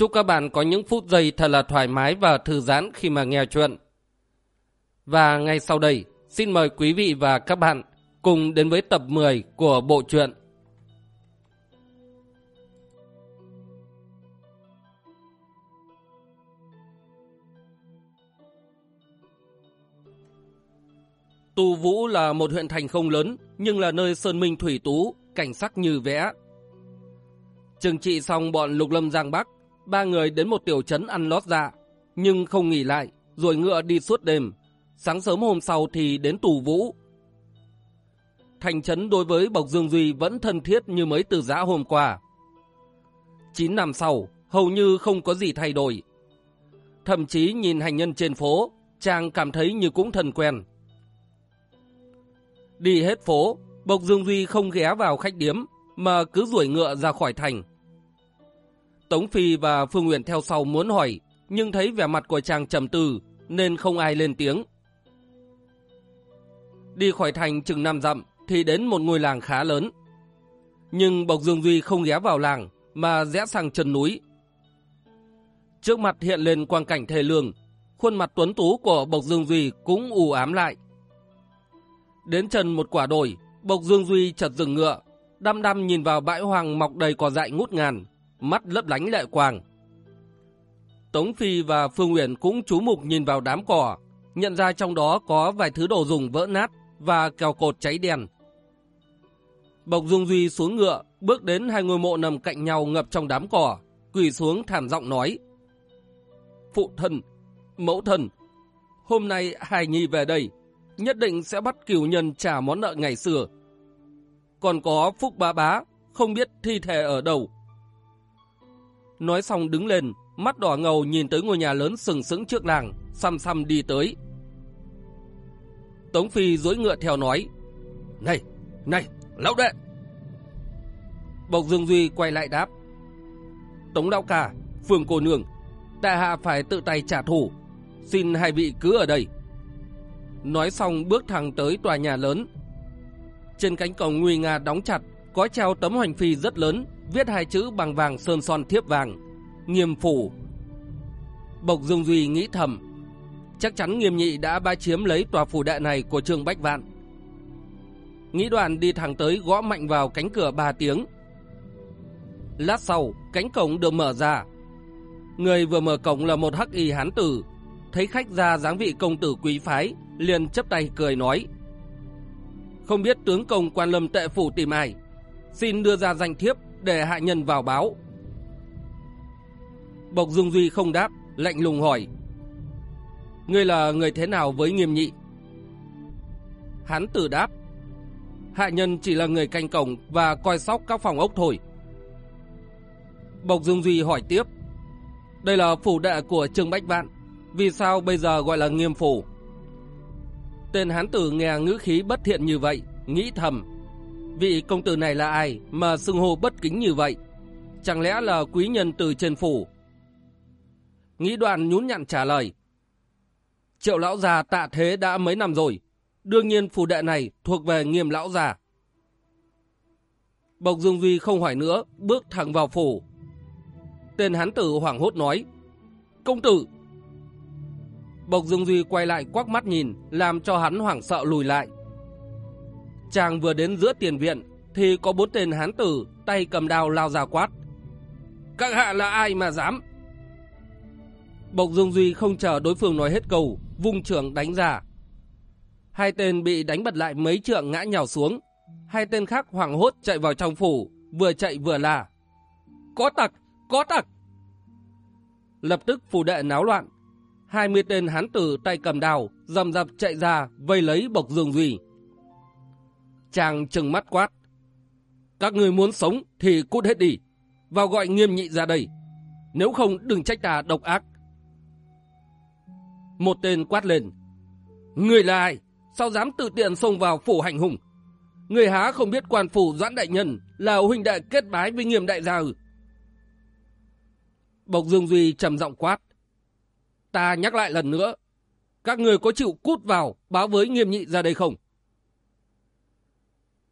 Chúc các bạn có những phút giây thật là thoải mái và thư giãn khi mà nghe chuyện. Và ngay sau đây, xin mời quý vị và các bạn cùng đến với tập 10 của bộ truyện. Tu Vũ là một huyện thành không lớn, nhưng là nơi sơn minh thủy tú, cảnh sắc như vẽ. Trừng trị xong bọn lục lâm giang bắc, ba người đến một tiểu trấn ăn lót dạ, nhưng không nghỉ lại, rồi ngựa đi suốt đêm. Sáng sớm hôm sau thì đến tù vũ. Thành trấn đối với Bộc Dương Duy vẫn thân thiết như mới từ giã hôm qua. Chín năm sau, hầu như không có gì thay đổi. Thậm chí nhìn hành nhân trên phố, chàng cảm thấy như cũng thân quen. Đi hết phố, Bộc Dương Duy không ghé vào khách điếm, mà cứ đuổi ngựa ra khỏi thành. Tống Phi và Phương Nguyện theo sau muốn hỏi, nhưng thấy vẻ mặt của chàng trầm tư, nên không ai lên tiếng. Đi khỏi thành chừng năm dặm, thì đến một ngôi làng khá lớn. Nhưng Bộc Dương Duy không ghé vào làng, mà rẽ sang chân núi. Trước mặt hiện lên quang cảnh thề lương, khuôn mặt tuấn tú của Bộc Dương Duy cũng u ám lại. Đến chân một quả đồi, Bộc Dương Duy chợt dừng ngựa, đăm đăm nhìn vào bãi hoàng mọc đầy cỏ dại ngút ngàn, mắt lấp lánh lệ quang. Tống Phi và Phương Uyển cũng chú mục nhìn vào đám cỏ, nhận ra trong đó có vài thứ đồ dùng vỡ nát và kèo cột cháy đèn. Bộc Dung Duy xuống ngựa, bước đến hai ngôi mộ nằm cạnh nhau ngập trong đám cỏ, quỳ xuống thảm giọng nói. Phụ thân, mẫu thân, hôm nay hài Nhi về đây, nhất định sẽ bắt cửu nhân trả món nợ ngày xưa. Còn có Phúc Bá Bá, không biết thi thể ở đâu. Nói xong đứng lên, mắt đỏ ngầu nhìn tới ngôi nhà lớn sừng sững trước làng, xăm xăm đi tới. Tống Phi dối ngựa theo nói, Này, này, lão đệ! Bộc Dương Duy quay lại đáp, Tống Đạo Cả, phường Cô Nương, đại hạ phải tự tay trả thù, xin hai vị cứ ở đây. Nói xong bước thẳng tới tòa nhà lớn. Trên cánh cổng nguy nga đóng chặt, có treo tấm hoành phi rất lớn, viết hai chữ bằng vàng sơn son thiếp vàng, nghiêm phủ. Bộc Dương Duy nghĩ thầm, chắc chắn nghiêm nhị đã ba chiếm lấy tòa phủ đệ này của Trương Bách Vạn. Nghĩ đoàn đi thẳng tới gõ mạnh vào cánh cửa ba tiếng. Lát sau, cánh cổng được mở ra. Người vừa mở cổng là một hắc y hán tử. Thấy khách ra dáng vị công tử quý phái, liền chấp tay cười nói. Không biết tướng công quan lâm tệ phủ tìm ai, xin đưa ra danh thiếp để hạ nhân vào báo. Bộc Dung Duy không đáp, lạnh lùng hỏi. Ngươi là người thế nào với nghiêm nhị? Hắn tử đáp. Hạ nhân chỉ là người canh cổng và coi sóc các phòng ốc thôi. Bộc Dung Duy hỏi tiếp. Đây là phủ đệ của Trương Bách Vạn. Vì sao bây giờ gọi là nghiêm phủ? Tên hán tử nghe ngữ khí bất thiện như vậy, nghĩ thầm. Vị công tử này là ai mà xưng hô bất kính như vậy? Chẳng lẽ là quý nhân từ trên phủ? Nghĩ đoạn nhún nhặn trả lời. Triệu lão già tạ thế đã mấy năm rồi. Đương nhiên phủ đệ này thuộc về nghiêm lão già. Bộc Dương Duy không hỏi nữa, bước thẳng vào phủ. Tên hán tử hoảng hốt nói. Công tử! Bộc Dương Duy quay lại quắc mắt nhìn, làm cho hắn hoảng sợ lùi lại. Chàng vừa đến giữa tiền viện, thì có bốn tên hán tử, tay cầm đao lao ra quát. Các hạ là ai mà dám? Bộc Dương Duy không chờ đối phương nói hết câu, vung trưởng đánh ra. Hai tên bị đánh bật lại mấy trượng ngã nhào xuống. Hai tên khác hoảng hốt chạy vào trong phủ, vừa chạy vừa là. Có tặc! Có tặc! Lập tức phủ đệ náo loạn. Hai mươi tên hán tử tay cầm đào, dầm dập chạy ra, vây lấy Bộc Dương Duy. Chàng trừng mắt quát. Các người muốn sống thì cút hết đi. Vào gọi nghiêm nhị ra đây. Nếu không đừng trách ta độc ác. Một tên quát lên. Người là ai? Sao dám tự tiện xông vào phủ hành hùng? Người há không biết quan phủ doãn đại nhân là huynh đệ kết bái với nghiêm đại gia ư? Bộc Dương Duy trầm giọng quát. Ta nhắc lại lần nữa, các người có chịu cút vào báo với nghiêm nhị ra đây không?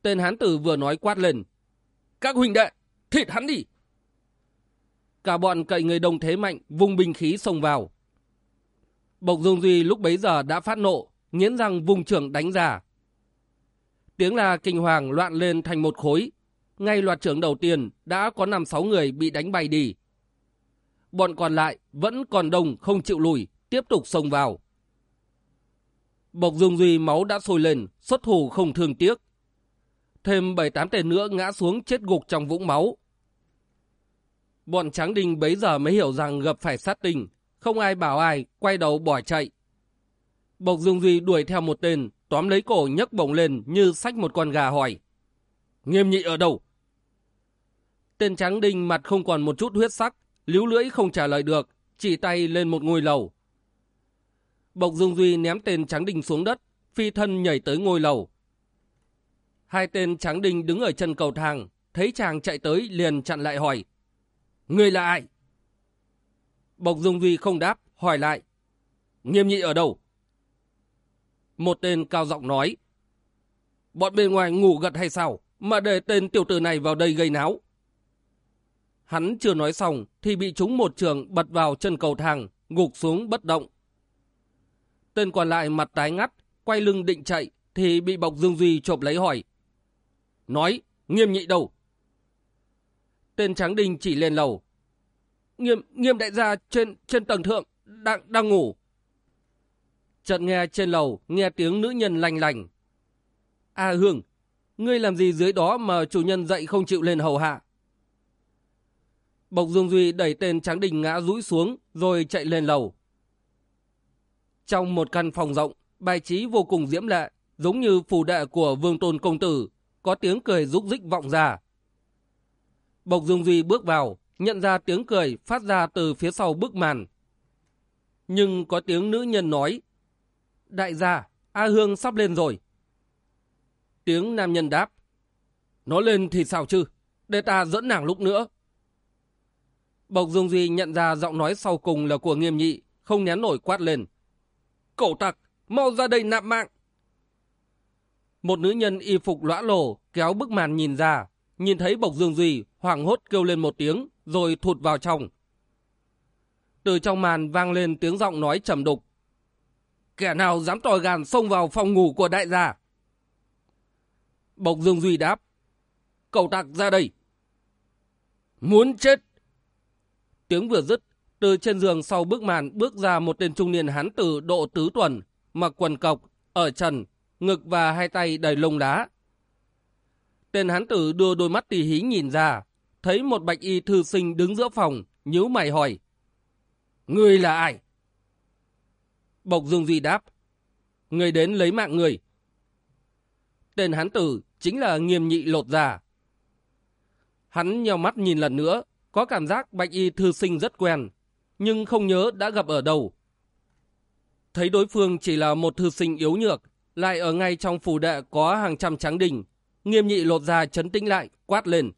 Tên hán tử vừa nói quát lên. Các huynh đệ, thịt hắn đi! Cả bọn cậy người đồng thế mạnh, vùng binh khí xông vào. Bộc Dương Duy lúc bấy giờ đã phát nộ, nghiến răng vùng trưởng đánh ra. Tiếng là kinh hoàng loạn lên thành một khối. Ngay loạt trưởng đầu tiên đã có 5-6 người bị đánh bay đi. Bọn còn lại vẫn còn đông không chịu lùi, tiếp tục xông vào. Bộc Dương Duy máu đã sôi lên, xuất thủ không thương tiếc. Thêm 7-8 tên nữa ngã xuống chết gục trong vũng máu. Bọn Tráng Đinh bấy giờ mới hiểu rằng gặp phải sát tình, không ai bảo ai, quay đầu bỏ chạy. Bộc Dương Duy đuổi theo một tên, tóm lấy cổ nhấc bổng lên như sách một con gà hỏi. Nghiêm nhị ở đâu? Tên Tráng Đinh mặt không còn một chút huyết sắc, líu lưỡi không trả lời được, chỉ tay lên một ngôi lầu. Bộc Dương Duy ném tên Tráng Đinh xuống đất, phi thân nhảy tới ngôi lầu. Hai tên Tráng Đinh đứng ở chân cầu thang, thấy chàng chạy tới liền chặn lại hỏi. Người là ai? Bộc Dương Duy không đáp, hỏi lại. Nghiêm nhị ở đâu? Một tên cao giọng nói. Bọn bên ngoài ngủ gật hay sao, mà để tên tiểu tử này vào đây gây náo. Hắn chưa nói xong thì bị chúng một trường bật vào chân cầu thang, gục xuống bất động. Tên còn lại mặt tái ngắt, quay lưng định chạy thì bị Bộc Dương Duy chộp lấy hỏi. Nói, nghiêm nhị đâu? Tên Tráng Đinh chỉ lên lầu. Nghiêm, nghiêm đại gia trên trên tầng thượng, đang, đang ngủ. Chợt nghe trên lầu, nghe tiếng nữ nhân lành lành. À Hương, ngươi làm gì dưới đó mà chủ nhân dậy không chịu lên hầu hạ? Bộc Dương Duy đẩy tên Tráng Đình ngã rũi xuống, rồi chạy lên lầu. Trong một căn phòng rộng, bài trí vô cùng diễm lệ, giống như phù đệ của vương tôn công tử, có tiếng cười rúc rích vọng ra. Bộc Dương Duy bước vào, nhận ra tiếng cười phát ra từ phía sau bức màn. Nhưng có tiếng nữ nhân nói, Đại gia, A Hương sắp lên rồi. Tiếng nam nhân đáp, Nó lên thì sao chứ, để ta dẫn nàng lúc nữa. Bộc Dương Duy nhận ra giọng nói sau cùng là của nghiêm nhị, không nén nổi quát lên. Cậu tặc, mau ra đây nạp mạng. Một nữ nhân y phục lõa lổ kéo bức màn nhìn ra, nhìn thấy Bộc Dương Duy hoảng hốt kêu lên một tiếng rồi thụt vào trong. Từ trong màn vang lên tiếng giọng nói trầm đục. Kẻ nào dám tòi gàn xông vào phòng ngủ của đại gia? Bộc Dương Duy đáp. Cậu tặc ra đây. Muốn chết. Tiếng vừa dứt, từ trên giường sau bức màn bước ra một tên trung niên hán tử độ tứ tuần, mặc quần cộc, ở trần, ngực và hai tay đầy lông lá. Tên hán tử đưa đôi mắt tỉ hí nhìn ra, thấy một bạch y thư sinh đứng giữa phòng, nhíu mày hỏi. Người là ai? Bộc Dương Duy đáp. Người đến lấy mạng người. Tên hán tử chính là nghiêm nhị lột già. Hắn nhào mắt nhìn lần nữa, có cảm giác bạch y thư sinh rất quen, nhưng không nhớ đã gặp ở đâu. Thấy đối phương chỉ là một thư sinh yếu nhược, lại ở ngay trong phủ đệ có hàng trăm tráng đình, nghiêm nhị lột ra chấn tĩnh lại, quát lên.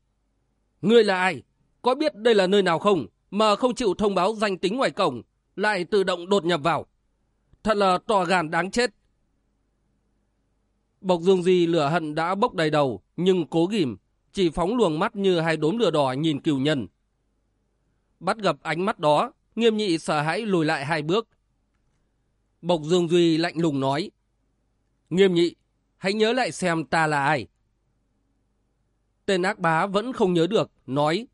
Ngươi là ai? Có biết đây là nơi nào không? Mà không chịu thông báo danh tính ngoài cổng, lại tự động đột nhập vào. Thật là tò gàn đáng chết. Bộc Dương Di lửa hận đã bốc đầy đầu, nhưng cố ghim, chỉ phóng luồng mắt như hai đốm lửa đỏ nhìn cửu nhân. Bắt gặp ánh mắt đó, nghiêm nhị sợ hãi lùi lại hai bước. Bộc Dương Duy lạnh lùng nói. Nghiêm nhị, hãy nhớ lại xem ta là ai. Tên ác bá vẫn không nhớ được, nói.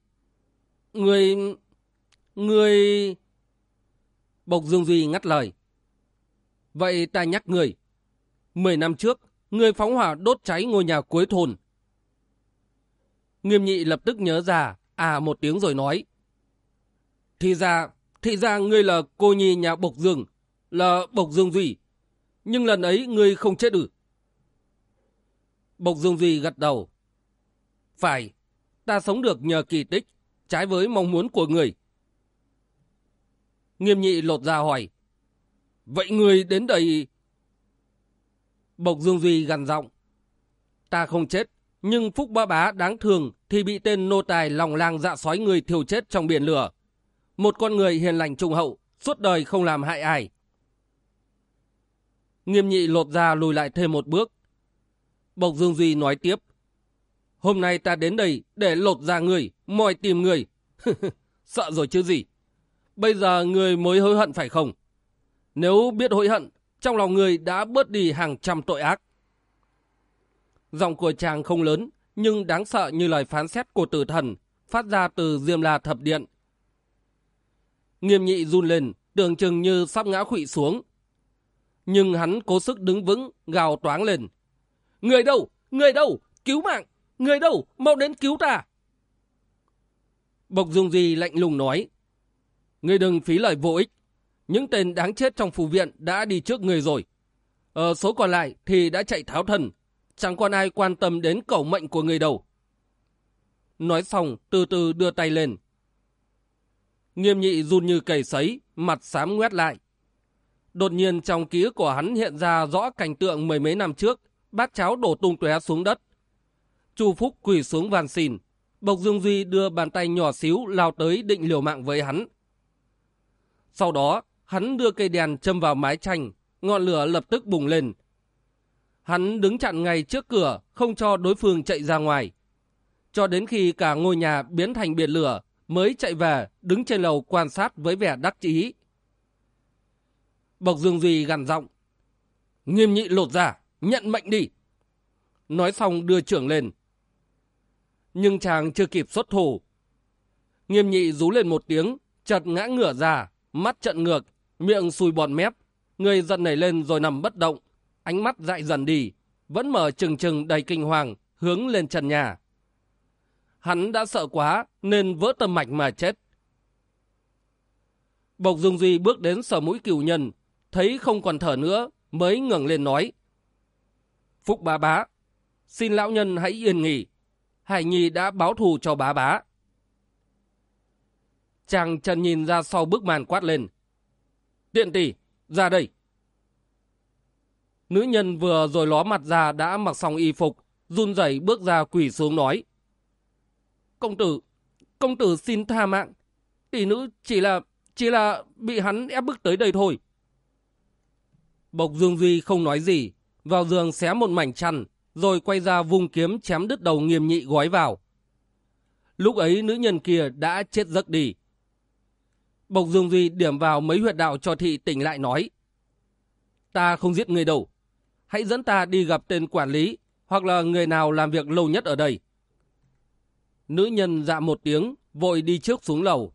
Người... Người... Bộc Dương Duy ngắt lời. Vậy ta nhắc người. Mười năm trước, người phóng hỏa đốt cháy ngôi nhà cuối thôn. Nghiêm nhị lập tức nhớ ra, à một tiếng rồi nói. Thì ra, thì ra ngươi là cô nhi nhà Bộc Dương, là Bộc Dương Duy. Nhưng lần ấy ngươi không chết ư. Bộc Dương Duy gật đầu. Phải, ta sống được nhờ kỳ tích, trái với mong muốn của người. Nghiêm nhị lột ra hỏi. Vậy người đến đây... Bộc Dương Duy gằn giọng. Ta không chết, nhưng Phúc Ba Bá đáng thường thì bị tên nô tài lòng lang dạ sói người thiêu chết trong biển lửa. Một con người hiền lành trung hậu, suốt đời không làm hại ai. Nghiêm nhị lột ra lùi lại thêm một bước. Bộc Dương Duy nói tiếp. Hôm nay ta đến đây để lột ra người, moi tìm người. Sợ rồi chứ gì. Bây giờ người mới hối hận phải không? Nếu biết hối hận, trong lòng người đã bớt đi hàng trăm tội ác. Giọng của chàng không lớn, nhưng đáng sợ như lời phán xét của tử thần, phát ra từ Diêm La Thập Điện. Nghiêm nhị run lên, tưởng chừng như sắp ngã khụy xuống. Nhưng hắn cố sức đứng vững, gào toáng lên. Người đâu? Người đâu? Cứu mạng! Người đâu? Mau đến cứu ta! Bộc Dung Di lạnh lùng nói. Người đừng phí lời vô ích. Những tên đáng chết trong phủ viện đã đi trước người rồi. Ở số còn lại thì đã chạy tháo thần. Chẳng còn ai quan tâm đến cầu mệnh của người đâu. Nói xong, từ từ đưa tay lên. Nghiêm nhị run như cầy sấy, mặt xám ngoét lại. Đột nhiên trong ký ức của hắn hiện ra rõ cảnh tượng mười mấy năm trước, bát cháo đổ tung tóe xuống đất. Chu Phúc quỳ xuống van xin. Bộc Dương Duy đưa bàn tay nhỏ xíu lao tới định liều mạng với hắn. Sau đó, hắn đưa cây đèn châm vào mái tranh, ngọn lửa lập tức bùng lên. Hắn đứng chặn ngay trước cửa, không cho đối phương chạy ra ngoài. Cho đến khi cả ngôi nhà biến thành biển lửa, mới chạy về, đứng trên lầu quan sát với vẻ đắc chí. Bộc Dương Duy gằn giọng. Nghiêm nhị lột ra, nhận mệnh đi. Nói xong đưa trưởng lên. Nhưng chàng chưa kịp xuất thủ. Nghiêm nhị rú lên một tiếng, chợt ngã ngửa ra, mắt trận ngược, miệng sùi bọt mép. Người giận nảy lên rồi nằm bất động, ánh mắt dại dần đi, vẫn mở trừng trừng đầy kinh hoàng, hướng lên trần nhà. Hắn đã sợ quá nên vỡ tâm mạch mà chết. Bộc dương Duy bước đến sở mũi cửu nhân, thấy không còn thở nữa, mới ngẩng lên nói. Phúc bá bá, xin lão nhân hãy yên nghỉ. Hải Nhi đã báo thù cho bá bá. Chàng trần nhìn ra sau bức màn quát lên. Tiện tỷ, ra đây. Nữ nhân vừa rồi ló mặt ra đã mặc xong y phục, run rẩy bước ra quỳ xuống nói. Công tử, công tử xin tha mạng. Tỷ nữ chỉ là, chỉ là bị hắn ép bức tới đây thôi. Bộc Dương Duy không nói gì, vào giường xé một mảnh chăn, rồi quay ra vung kiếm chém đứt đầu nghiêm nhị gói vào. Lúc ấy nữ nhân kia đã chết giấc đi. Bộc Dương Duy điểm vào mấy huyệt đạo cho thị tỉnh lại nói. Ta không giết người đâu. Hãy dẫn ta đi gặp tên quản lý hoặc là người nào làm việc lâu nhất ở đây. Nữ nhân dạ một tiếng, vội đi trước xuống lầu.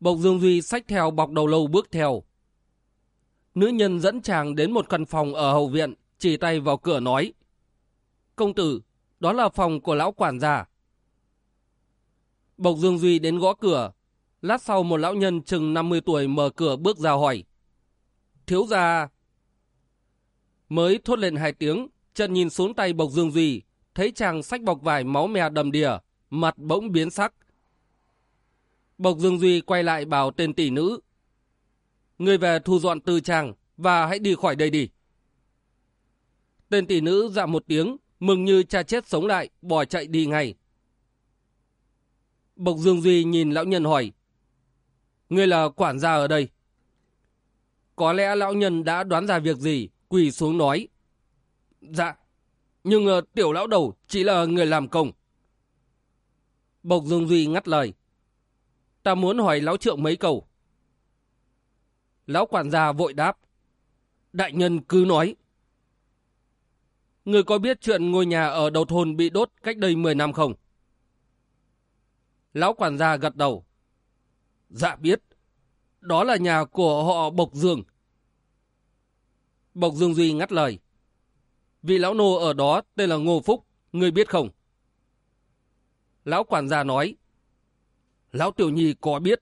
Bộc Dương Duy xách theo bọc đầu lâu bước theo. Nữ nhân dẫn chàng đến một căn phòng ở hậu viện, chỉ tay vào cửa nói. Công tử, đó là phòng của lão quản gia. Bộc Dương Duy đến gõ cửa. Lát sau một lão nhân chừng 50 tuổi mở cửa bước ra hỏi. Thiếu gia... Mới thốt lên hai tiếng, chân nhìn xuống tay Bộc Dương Duy, thấy chàng sách bọc vải máu me đầm đìa, mặt bỗng biến sắc. Bộc Dương Duy quay lại bảo tên tỷ nữ. Người về thu dọn tư trang và hãy đi khỏi đây đi. Tên tỷ nữ dạ một tiếng, mừng như cha chết sống lại, bỏ chạy đi ngay. Bộc Dương Duy nhìn lão nhân hỏi. Ngươi là quản gia ở đây. Có lẽ lão nhân đã đoán ra việc gì, quỳ xuống nói. Dạ, nhưng uh, tiểu lão đầu chỉ là người làm công. Bộc Dương Duy ngắt lời. Ta muốn hỏi lão trượng mấy câu. Lão quản gia vội đáp. Đại nhân cứ nói. Người có biết chuyện ngôi nhà ở đầu thôn bị đốt cách đây 10 năm không? Lão quản gia gật đầu. Dạ biết. Đó là nhà của họ Bộc Dương. Bộc Dương Duy ngắt lời. Vị lão nô ở đó tên là Ngô Phúc, người biết không? Lão quản gia nói. Lão tiểu nhi có biết.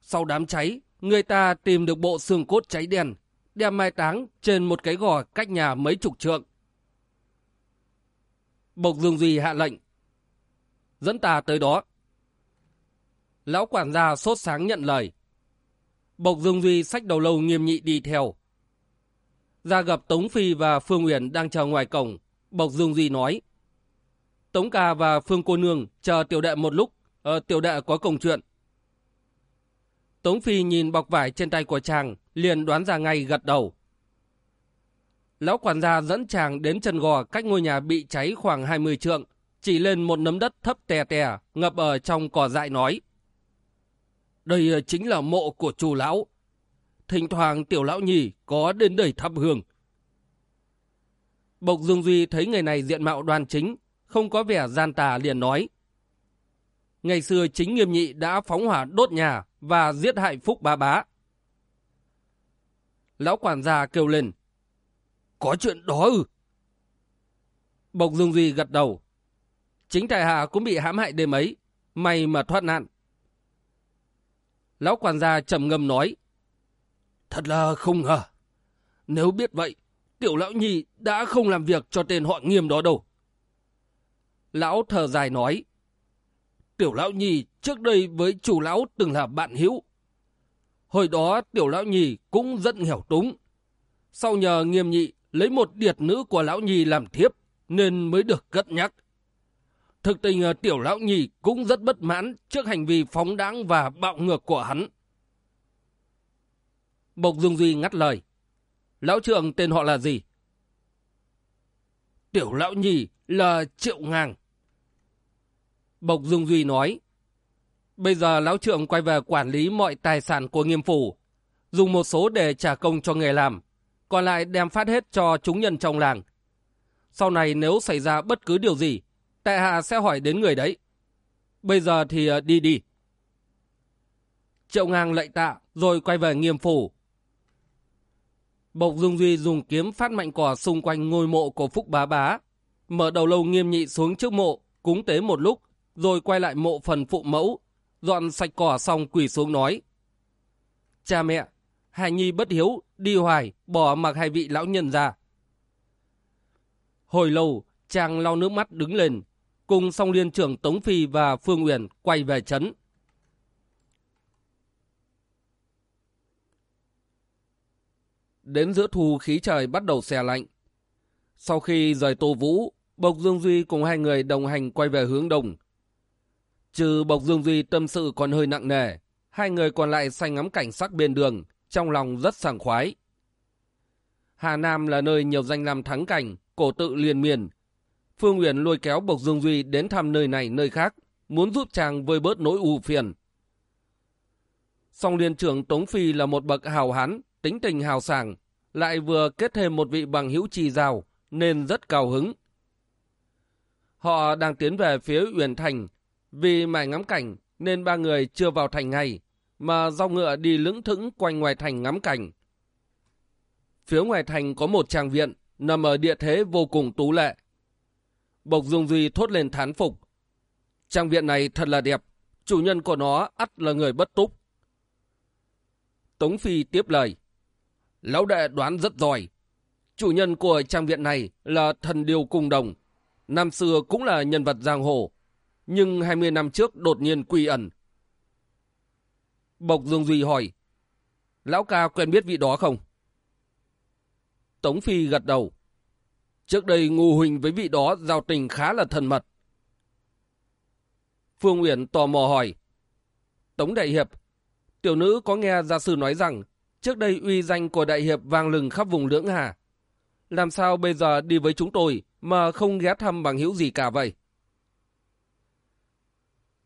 Sau đám cháy, người ta tìm được bộ xương cốt cháy đen, đem mai táng trên một cái gò cách nhà mấy chục trượng. Bộc Dương Duy hạ lệnh. Dẫn ta tới đó. Lão quản gia sốt sáng nhận lời. Bộc Dương Duy sách đầu lâu nghiêm nhị đi theo. Ra gặp Tống Phi và Phương Uyển đang chờ ngoài cổng. Bộc Dương Duy nói. Tống ca và Phương cô nương chờ tiểu đệ một lúc. Ờ, tiểu đệ có công chuyện. Tống Phi nhìn bọc vải trên tay của chàng, liền đoán ra ngay gật đầu. Lão quản gia dẫn chàng đến chân gò cách ngôi nhà bị cháy khoảng 20 trượng, chỉ lên một nấm đất thấp tè tè, ngập ở trong cỏ dại nói. Đây chính là mộ của chủ lão. Thỉnh thoảng tiểu lão nhì có đến đầy thắp hương. Bộc Dương Duy thấy người này diện mạo đoan chính, không có vẻ gian tà liền nói. Ngày xưa chính nghiêm nhị đã phóng hỏa đốt nhà và giết hại Phúc Bá Bá. Lão quản gia kêu lên. Có chuyện đó ư? Bộc Dương Duy gật đầu. Chính tại hạ cũng bị hãm hại đêm ấy. May mà thoát nạn. Lão quản gia trầm ngâm nói. Thật là không ngờ. Nếu biết vậy, tiểu lão nhi đã không làm việc cho tên họ nghiêm đó đâu. Lão thở dài nói. Tiểu lão nhi trước đây với chủ lão từng là bạn hữu. Hồi đó tiểu lão nhi cũng rất nghèo túng. Sau nhờ nghiêm nhị lấy một điệt nữ của lão nhi làm thiếp nên mới được cất nhắc. Thực tình ờ, tiểu lão nhì cũng rất bất mãn trước hành vi phóng đáng và bạo ngược của hắn. Bộc Dương Duy ngắt lời. Lão trưởng tên họ là gì? Tiểu lão nhì là Triệu Ngang. Bộc Dung Duy nói. Bây giờ lão trưởng quay về quản lý mọi tài sản của nghiêm phủ. Dùng một số để trả công cho nghề làm. Còn lại đem phát hết cho chúng nhân trong làng. Sau này nếu xảy ra bất cứ điều gì, tại hạ sẽ hỏi đến người đấy. Bây giờ thì ờ, đi đi. Triệu ngang lệnh tạ, rồi quay về nghiêm phủ. Bộc Dung Duy dùng kiếm phát mạnh cỏ xung quanh ngôi mộ của Phúc Bá Bá. Mở đầu lâu nghiêm nhị xuống trước mộ, cúng tế một lúc, rồi quay lại mộ phần phụ mẫu, dọn sạch cỏ xong quỳ xuống nói. Cha mẹ, hài nhi bất hiếu, đi hoài, bỏ mặc hai vị lão nhân ra. Hồi lâu, chàng lau nước mắt đứng lên, cùng song liên trưởng Tống Phi và Phương Uyển quay về trấn. Đến giữa thu khí trời bắt đầu xe lạnh. Sau khi rời Tô Vũ, Bộc Dương Duy cùng hai người đồng hành quay về hướng đông. Trừ Bộc Dương Duy tâm sự còn hơi nặng nề, hai người còn lại xanh ngắm cảnh sắc bên đường, trong lòng rất sảng khoái. Hà Nam là nơi nhiều danh lam thắng cảnh, cổ tự liền miền, Phương Uyển lôi kéo Bộc Dương Duy đến thăm nơi này nơi khác, muốn giúp chàng vơi bớt nỗi u phiền. Song liên trưởng Tống Phi là một bậc hào hán, tính tình hào sảng, lại vừa kết thêm một vị bằng hữu trì rào, nên rất cao hứng. Họ đang tiến về phía Uyển Thành, vì mải ngắm cảnh nên ba người chưa vào thành ngay, mà rau ngựa đi lững thững quanh ngoài thành ngắm cảnh. Phía ngoài thành có một trang viện, nằm ở địa thế vô cùng tú lệ. Bộc Dung Duy thốt lên thán phục. Trang viện này thật là đẹp, chủ nhân của nó ắt là người bất túc. Tống Phi tiếp lời. Lão đệ đoán rất giỏi. Chủ nhân của trang viện này là thần điều cung đồng. Năm xưa cũng là nhân vật giang hồ. Nhưng 20 năm trước đột nhiên quy ẩn. Bộc Dương Duy hỏi. Lão ca quen biết vị đó không? Tống Phi gật đầu. Trước đây Ngô Huỳnh với vị đó giao tình khá là thân mật. Phương Uyển tò mò hỏi. Tống Đại Hiệp, tiểu nữ có nghe gia sư nói rằng trước đây uy danh của Đại Hiệp vang lừng khắp vùng lưỡng hà. Làm sao bây giờ đi với chúng tôi mà không ghé thăm bằng hữu gì cả vậy?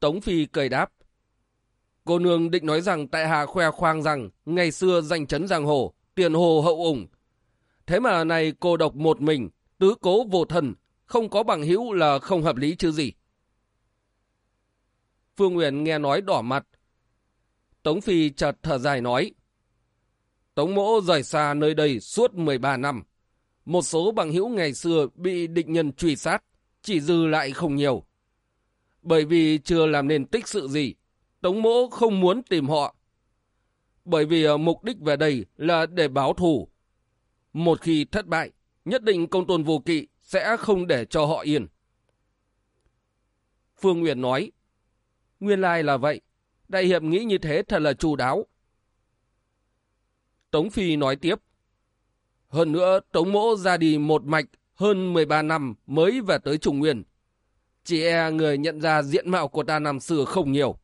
Tống Phi cười đáp. Cô nương định nói rằng tại hạ khoe khoang rằng ngày xưa danh chấn giang hồ, tiền hồ hậu ủng. Thế mà này cô độc một mình, tứ cố vô thần, không có bằng hữu là không hợp lý chứ gì. Phương Nguyễn nghe nói đỏ mặt. Tống Phi chợt thở dài nói. Tống mỗ rời xa nơi đây suốt 13 năm. Một số bằng hữu ngày xưa bị địch nhân truy sát, chỉ dư lại không nhiều. Bởi vì chưa làm nên tích sự gì, Tống mỗ không muốn tìm họ. Bởi vì ờ, mục đích về đây là để báo thù. Một khi thất bại, nhất định công tôn vô kỵ sẽ không để cho họ yên. Phương Nguyệt nói, nguyên lai là vậy, đại hiệp nghĩ như thế thật là chu đáo. Tống Phi nói tiếp. Hơn nữa, Tống Mỗ ra đi một mạch hơn 13 năm mới về tới Trung Nguyên. Chỉ e người nhận ra diện mạo của ta năm xưa không nhiều.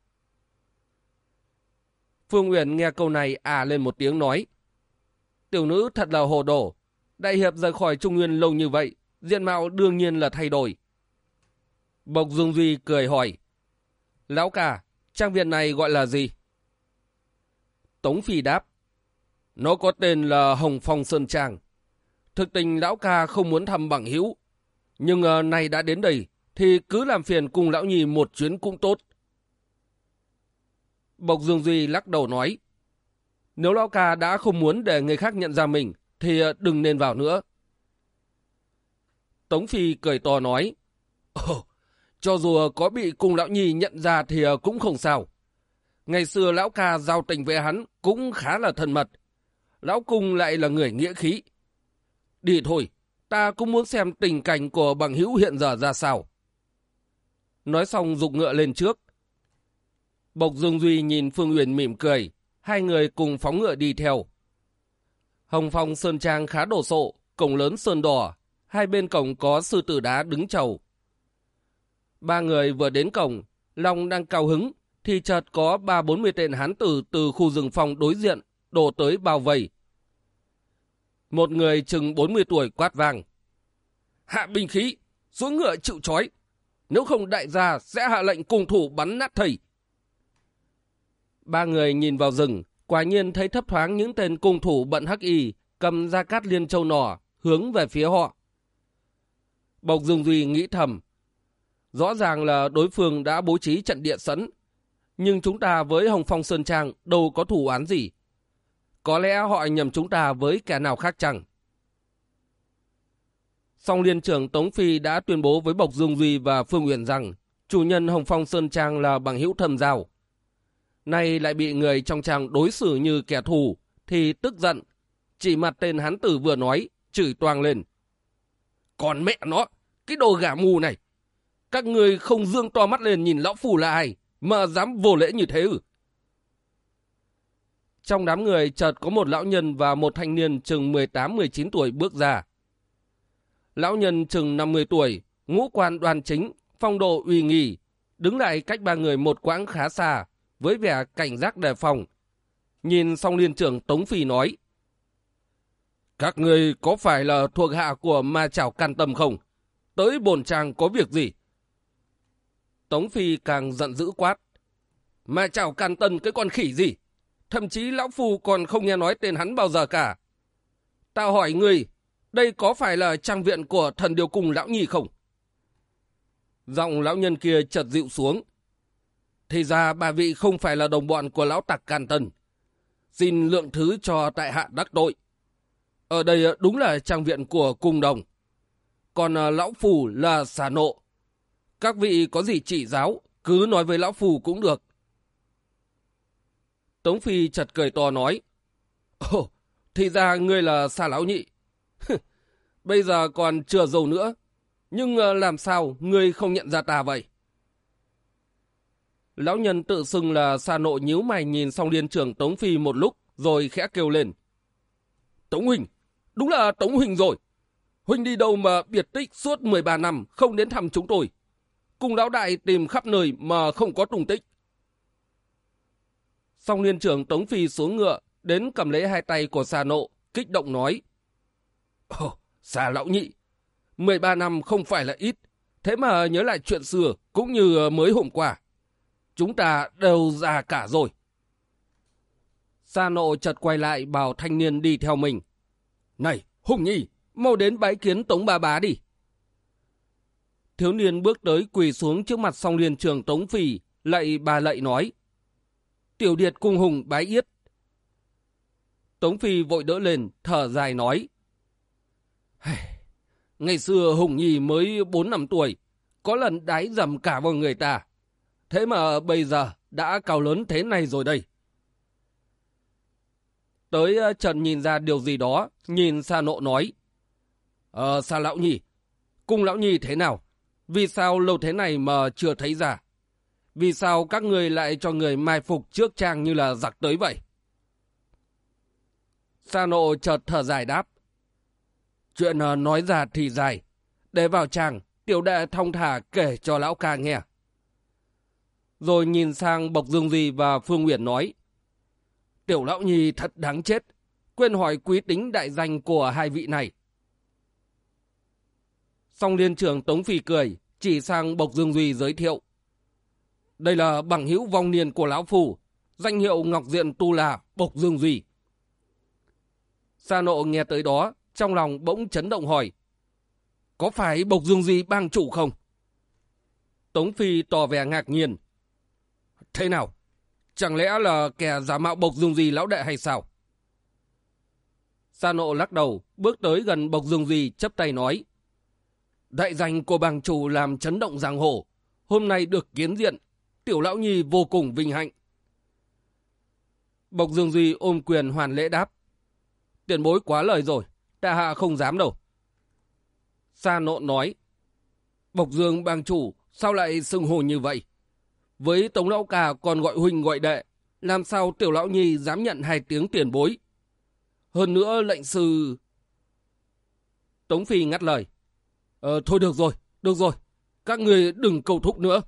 Phương Uyển nghe câu này à lên một tiếng nói. Tiểu nữ thật là hồ đồ. Đại hiệp rời khỏi Trung Nguyên lâu như vậy, diện mạo đương nhiên là thay đổi. Bộc Dung Duy cười hỏi. Lão ca, trang viện này gọi là gì? Tống Phi đáp. Nó có tên là Hồng Phong Sơn Trang. Thực tình lão ca không muốn thăm bằng hữu. Nhưng uh, nay đã đến đây, thì cứ làm phiền cùng lão nhì một chuyến cũng tốt. Bộc Dương Duy lắc đầu nói. Nếu lão ca đã không muốn để người khác nhận ra mình, thì ờ, đừng nên vào nữa. Tống Phi cười to nói. Ồ, cho dù có bị cùng lão nhì nhận ra thì ờ, cũng không sao. Ngày xưa lão ca giao tình với hắn cũng khá là thân mật. Lão cung lại là người nghĩa khí. Đi thôi, ta cũng muốn xem tình cảnh của bằng hữu hiện giờ ra sao. Nói xong dục ngựa lên trước. Bộc Dương Duy nhìn Phương Uyển mỉm cười, hai người cùng phóng ngựa đi theo. Hồng Phong Sơn Trang khá đổ sộ, cổng lớn sơn đỏ, hai bên cổng có sư tử đá đứng chầu. Ba người vừa đến cổng, Long đang cao hứng, thì chợt có ba bốn mươi tên hán tử từ khu rừng phòng đối diện đổ tới bao vây. Một người chừng 40 tuổi quát vang. Hạ binh khí, xuống ngựa chịu trói. Nếu không đại gia sẽ hạ lệnh cùng thủ bắn nát thầy. Ba người nhìn vào rừng, quả nhiên thấy thấp thoáng những tên cung thủ bận hắc y, cầm ra cát liên châu nỏ, hướng về phía họ. Bộc Dương Duy nghĩ thầm. Rõ ràng là đối phương đã bố trí trận địa sẵn, nhưng chúng ta với Hồng Phong Sơn Trang đâu có thủ án gì. Có lẽ họ nhầm chúng ta với kẻ nào khác chăng? Song liên trưởng Tống Phi đã tuyên bố với Bộc Dương Duy và Phương Uyển rằng chủ nhân Hồng Phong Sơn Trang là bằng hữu thầm giao. Nay lại bị người trong trang đối xử như kẻ thù, thì tức giận. Chỉ mặt tên hắn tử vừa nói, chửi toang lên. Còn mẹ nó, cái đồ gà mù này. Các người không dương to mắt lên nhìn lão phù là ai, mà dám vô lễ như thế ư? Trong đám người chợt có một lão nhân và một thanh niên chừng 18-19 tuổi bước ra. Lão nhân chừng 50 tuổi, ngũ quan đoan chính, phong độ uy nghi, đứng lại cách ba người một quãng khá xa, với vẻ cảnh giác đề phòng. Nhìn xong liên trưởng Tống Phi nói, Các người có phải là thuộc hạ của ma chảo can tâm không? Tới bồn trang có việc gì? Tống Phi càng giận dữ quát. Ma chảo can tân cái con khỉ gì? Thậm chí lão phu còn không nghe nói tên hắn bao giờ cả. Tao hỏi người, đây có phải là trang viện của thần điều cùng lão nhì không? Giọng lão nhân kia chợt dịu xuống. Thì ra bà vị không phải là đồng bọn của lão tặc can tân. Xin lượng thứ cho tại hạ đắc tội. Ở đây đúng là trang viện của cung đồng. Còn à, lão phù là xà nộ. Các vị có gì chỉ giáo, cứ nói với lão phù cũng được. Tống Phi chật cười to nói. Ồ, thì ra ngươi là xa lão nhị. Bây giờ còn chưa giàu nữa. Nhưng ờ, làm sao ngươi không nhận ra ta vậy? Lão nhân tự xưng là xa nộ nhíu mày nhìn xong liên trưởng Tống Phi một lúc rồi khẽ kêu lên. Tống Huỳnh, đúng là Tống Huỳnh rồi. Huỳnh đi đâu mà biệt tích suốt 13 năm không đến thăm chúng tôi. Cùng lão đại tìm khắp nơi mà không có tung tích. Song liên trưởng Tống Phi xuống ngựa, đến cầm lấy hai tay của xà nộ, kích động nói. Ồ, xà lão nhị, 13 năm không phải là ít, thế mà nhớ lại chuyện xưa cũng như mới hôm qua. Chúng ta đều già cả rồi. Sa nộ chợt quay lại bảo thanh niên đi theo mình. Này, Hùng Nhi, mau đến bái kiến Tống Ba Bá đi. Thiếu niên bước tới quỳ xuống trước mặt song liên trường Tống Phi, lạy bà lạy nói. Tiểu Điệt cung hùng bái yết. Tống Phi vội đỡ lên, thở dài nói. Ngày xưa Hùng Nhi mới 4 năm tuổi, có lần đái dầm cả vào người ta. Thế mà bây giờ đã cao lớn thế này rồi đây. Tới ờ, Trần nhìn ra điều gì đó, nhìn Sa Nộ nói. Ờ, Sa Lão Nhi, cung Lão Nhi thế nào? Vì sao lâu thế này mà chưa thấy ra? Vì sao các người lại cho người mai phục trước trang như là giặc tới vậy? Sa nộ chợt thở dài đáp. Chuyện ờ, nói ra thì dài. Để vào chàng, tiểu đệ thông thả kể cho lão ca nghe. Rồi nhìn sang Bộc Dương Di và Phương Nguyễn nói. Tiểu lão nhi thật đáng chết. Quên hỏi quý tính đại danh của hai vị này. Song liên trưởng Tống Phi cười, chỉ sang Bộc Dương Duy giới thiệu. Đây là bằng hữu vong niên của Lão Phù, danh hiệu Ngọc Diện Tu là Bộc Dương Duy. Sa nộ nghe tới đó, trong lòng bỗng chấn động hỏi. Có phải Bộc Dương di bang chủ không? Tống Phi tỏ vẻ ngạc nhiên. Thế nào? Chẳng lẽ là kẻ giả mạo Bộc Dương di lão đệ hay sao? Sa nộ lắc đầu, bước tới gần Bộc Dương di chấp tay nói. Đại danh của bang chủ làm chấn động giang hồ. Hôm nay được kiến diện, tiểu lão nhi vô cùng vinh hạnh. Bộc Dương Duy ôm quyền hoàn lễ đáp. Tiền bối quá lời rồi, tại hạ không dám đâu. Sa nộ nói. Bộc Dương bang chủ, sao lại xưng hồ như vậy? Với Tống Lão Cà còn gọi huynh gọi đệ, làm sao tiểu lão nhi dám nhận hai tiếng tiền bối? Hơn nữa lệnh sư... Tống Phi ngắt lời. Ờ, thôi được rồi, được rồi. Các người đừng cầu thúc nữa.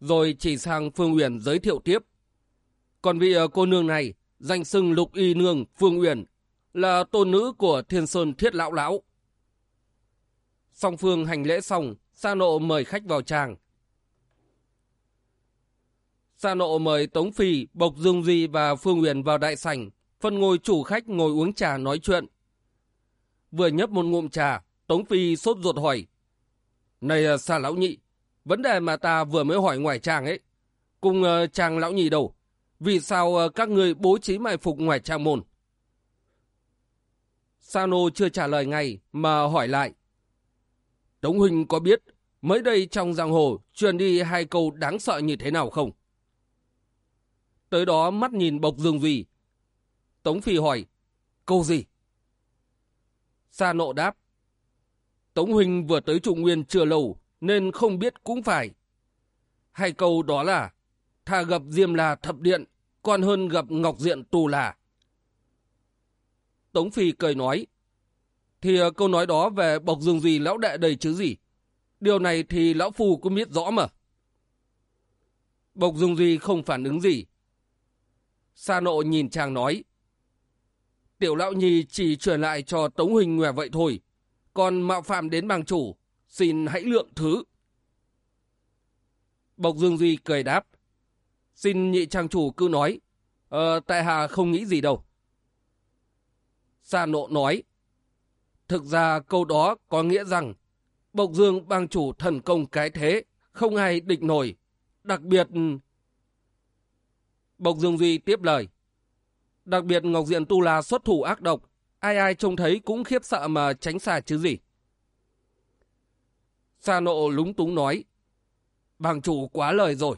Rồi chỉ sang Phương Uyển giới thiệu tiếp. Còn vị ờ, cô nương này, danh xưng Lục Y Nương Phương Uyển, là tôn nữ của Thiên Sơn Thiết Lão Lão. Song Phương hành lễ xong, Sa Nộ mời khách vào tràng. Sa Nộ mời Tống Phi, Bộc Dương Di và Phương Uyển vào đại sảnh, phân ngồi chủ khách ngồi uống trà nói chuyện. Vừa nhấp một ngụm trà, Tống Phi sốt ruột hỏi. Này à, Sa lão nhị, vấn đề mà ta vừa mới hỏi ngoài tràng ấy, cùng uh, chàng lão nhị đâu, vì sao uh, các người bố trí mai phục ngoài tràng môn? Sano chưa trả lời ngay mà hỏi lại. Tống Huynh có biết mới đây trong giang hồ truyền đi hai câu đáng sợ như thế nào không? Tới đó mắt nhìn bộc dương duy. Tống Phi hỏi, câu gì? Sa nộ đáp, Tống Huynh vừa tới Trung Nguyên chưa lâu, nên không biết cũng phải. Hai câu đó là, thà gặp Diêm là thập điện, còn hơn gặp Ngọc Diện tù là. Tống Phi cười nói, thì ờ, câu nói đó về bộc dương gì lão đệ đầy chứ gì. Điều này thì lão phu cũng biết rõ mà. Bộc dương Duy không phản ứng gì. Sa nộ nhìn chàng nói. Tiểu lão nhi chỉ truyền lại cho Tống Huỳnh ngoài vậy thôi. Còn mạo phạm đến bang chủ, xin hãy lượng thứ. Bộc Dương Duy cười đáp. Xin nhị trang chủ cứ nói. Ờ, tại hà không nghĩ gì đâu. Sa nộ nói. Thực ra câu đó có nghĩa rằng Bộc Dương bang chủ thần công cái thế, không ai địch nổi. Đặc biệt... Bộc Dương Duy tiếp lời. Đặc biệt Ngọc Diện Tu La xuất thủ ác độc, ai ai trông thấy cũng khiếp sợ mà tránh xa chứ gì. Sa nộ lúng túng nói, bang chủ quá lời rồi.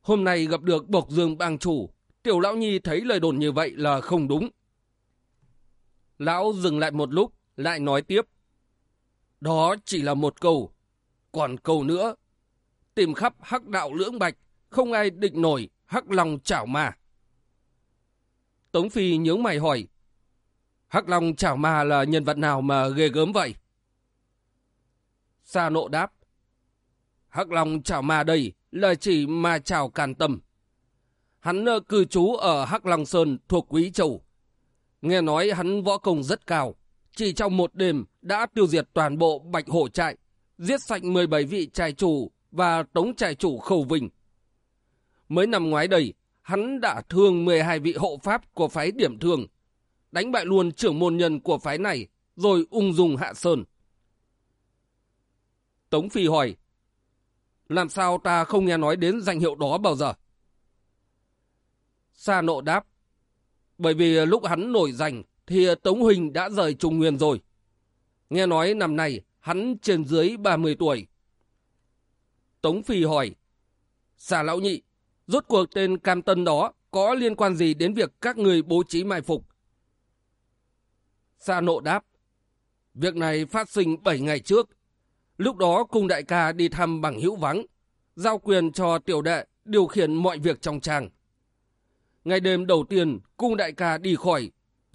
Hôm nay gặp được bộc dương bang chủ, tiểu lão nhi thấy lời đồn như vậy là không đúng. Lão dừng lại một lúc, lại nói tiếp. Đó chỉ là một câu, còn câu nữa. Tìm khắp hắc đạo lưỡng bạch, không ai định nổi hắc lòng chảo mà. Tống Phi nhớ mày hỏi, Hắc Long chảo ma là nhân vật nào mà ghê gớm vậy? Sa nộ đáp. Hắc Long chảo ma đây là chỉ mà chảo càn tâm. Hắn ờ, cư trú ở Hắc Long Sơn thuộc Quý Châu. Nghe nói hắn võ công rất cao. Chỉ trong một đêm đã tiêu diệt toàn bộ bạch hổ trại, giết sạch 17 vị trại chủ và tống trại chủ khẩu vinh. Mới năm ngoái đây, hắn đã thương 12 vị hộ pháp của phái điểm thường đánh bại luôn trưởng môn nhân của phái này, rồi ung dung hạ sơn. Tống Phi hỏi, làm sao ta không nghe nói đến danh hiệu đó bao giờ? Sa nộ đáp, bởi vì lúc hắn nổi danh thì Tống Huỳnh đã rời Trung Nguyên rồi. Nghe nói năm nay hắn trên dưới 30 tuổi. Tống Phi hỏi, xà lão nhị, rốt cuộc tên Cam Tân đó có liên quan gì đến việc các người bố trí mai phục Sa nộ đáp. Việc này phát sinh 7 ngày trước. Lúc đó cung đại ca đi thăm bằng hữu vắng, giao quyền cho tiểu đệ điều khiển mọi việc trong tràng Ngày đêm đầu tiên, cung đại ca đi khỏi.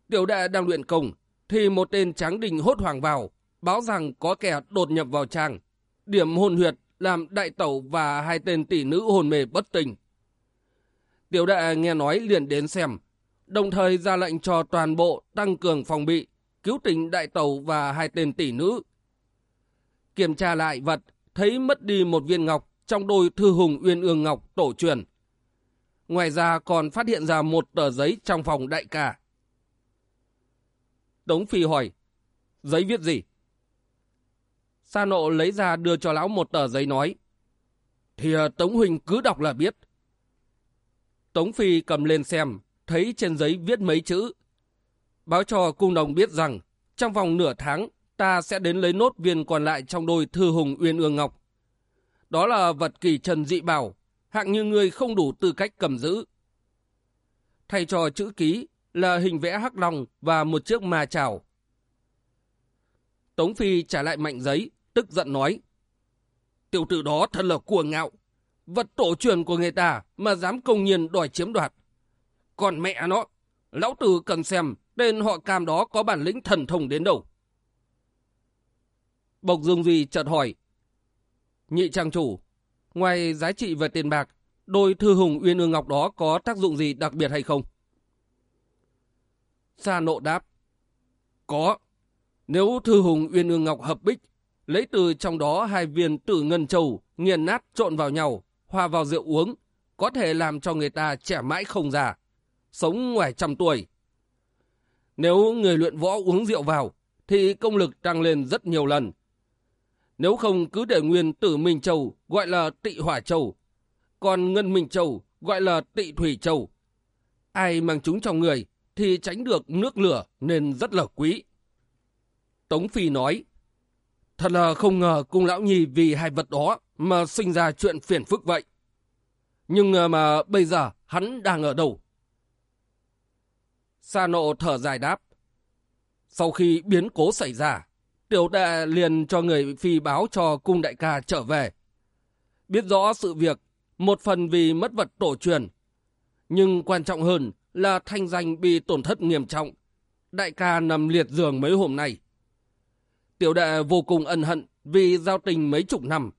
Tiểu đệ đang luyện công, thì một tên tráng đình hốt hoảng vào, báo rằng có kẻ đột nhập vào trang. Điểm hồn huyệt làm đại tẩu và hai tên tỷ nữ hồn mê bất tỉnh. Tiểu đệ nghe nói liền đến xem, đồng thời ra lệnh cho toàn bộ tăng cường phòng bị, cứu tỉnh đại tẩu và hai tên tỷ nữ. Kiểm tra lại vật, thấy mất đi một viên ngọc trong đôi thư hùng uyên ương ngọc tổ truyền. Ngoài ra còn phát hiện ra một tờ giấy trong phòng đại ca. Tống Phi hỏi, giấy viết gì? Sa nộ lấy ra đưa cho lão một tờ giấy nói, thì ờ, Tống Huỳnh cứ đọc là biết. Tống Phi cầm lên xem, thấy trên giấy viết mấy chữ. Báo cho cung đồng biết rằng, trong vòng nửa tháng, ta sẽ đến lấy nốt viên còn lại trong đôi thư hùng uyên ương ngọc. Đó là vật kỳ trần dị bảo, hạng như người không đủ tư cách cầm giữ. Thay cho chữ ký là hình vẽ hắc long và một chiếc ma chảo. Tống Phi trả lại mạnh giấy, tức giận nói. Tiểu tử đó thật là cuồng ngạo. Vật tổ truyền của người ta mà dám công nhiên đòi chiếm đoạt. Còn mẹ nó, lão tử cần xem tên họ cam đó có bản lĩnh thần thông đến đâu. Bộc Dương Duy chợt hỏi. Nhị trang chủ, ngoài giá trị về tiền bạc, đôi thư hùng uyên ương ngọc đó có tác dụng gì đặc biệt hay không? Sa nộ đáp. Có. Nếu thư hùng uyên ương ngọc hợp bích, lấy từ trong đó hai viên tử ngân châu, nghiền nát trộn vào nhau, hòa vào rượu uống, có thể làm cho người ta trẻ mãi không già, sống ngoài trăm tuổi. Nếu người luyện võ uống rượu vào, thì công lực tăng lên rất nhiều lần. Nếu không cứ để nguyên tử Minh Châu gọi là tị hỏa châu, còn ngân Minh Châu gọi là tị thủy châu. Ai mang chúng trong người thì tránh được nước lửa nên rất là quý. Tống Phi nói, thật là không ngờ cung lão nhi vì hai vật đó mà sinh ra chuyện phiền phức vậy. Nhưng mà bây giờ hắn đang ở đâu? Sa nộ thở dài đáp. Sau khi biến cố xảy ra, tiểu đệ liền cho người phi báo cho cung đại ca trở về. Biết rõ sự việc, một phần vì mất vật tổ truyền, nhưng quan trọng hơn là thanh danh bị tổn thất nghiêm trọng. Đại ca nằm liệt giường mấy hôm nay. Tiểu đệ vô cùng ân hận vì giao tình mấy chục năm.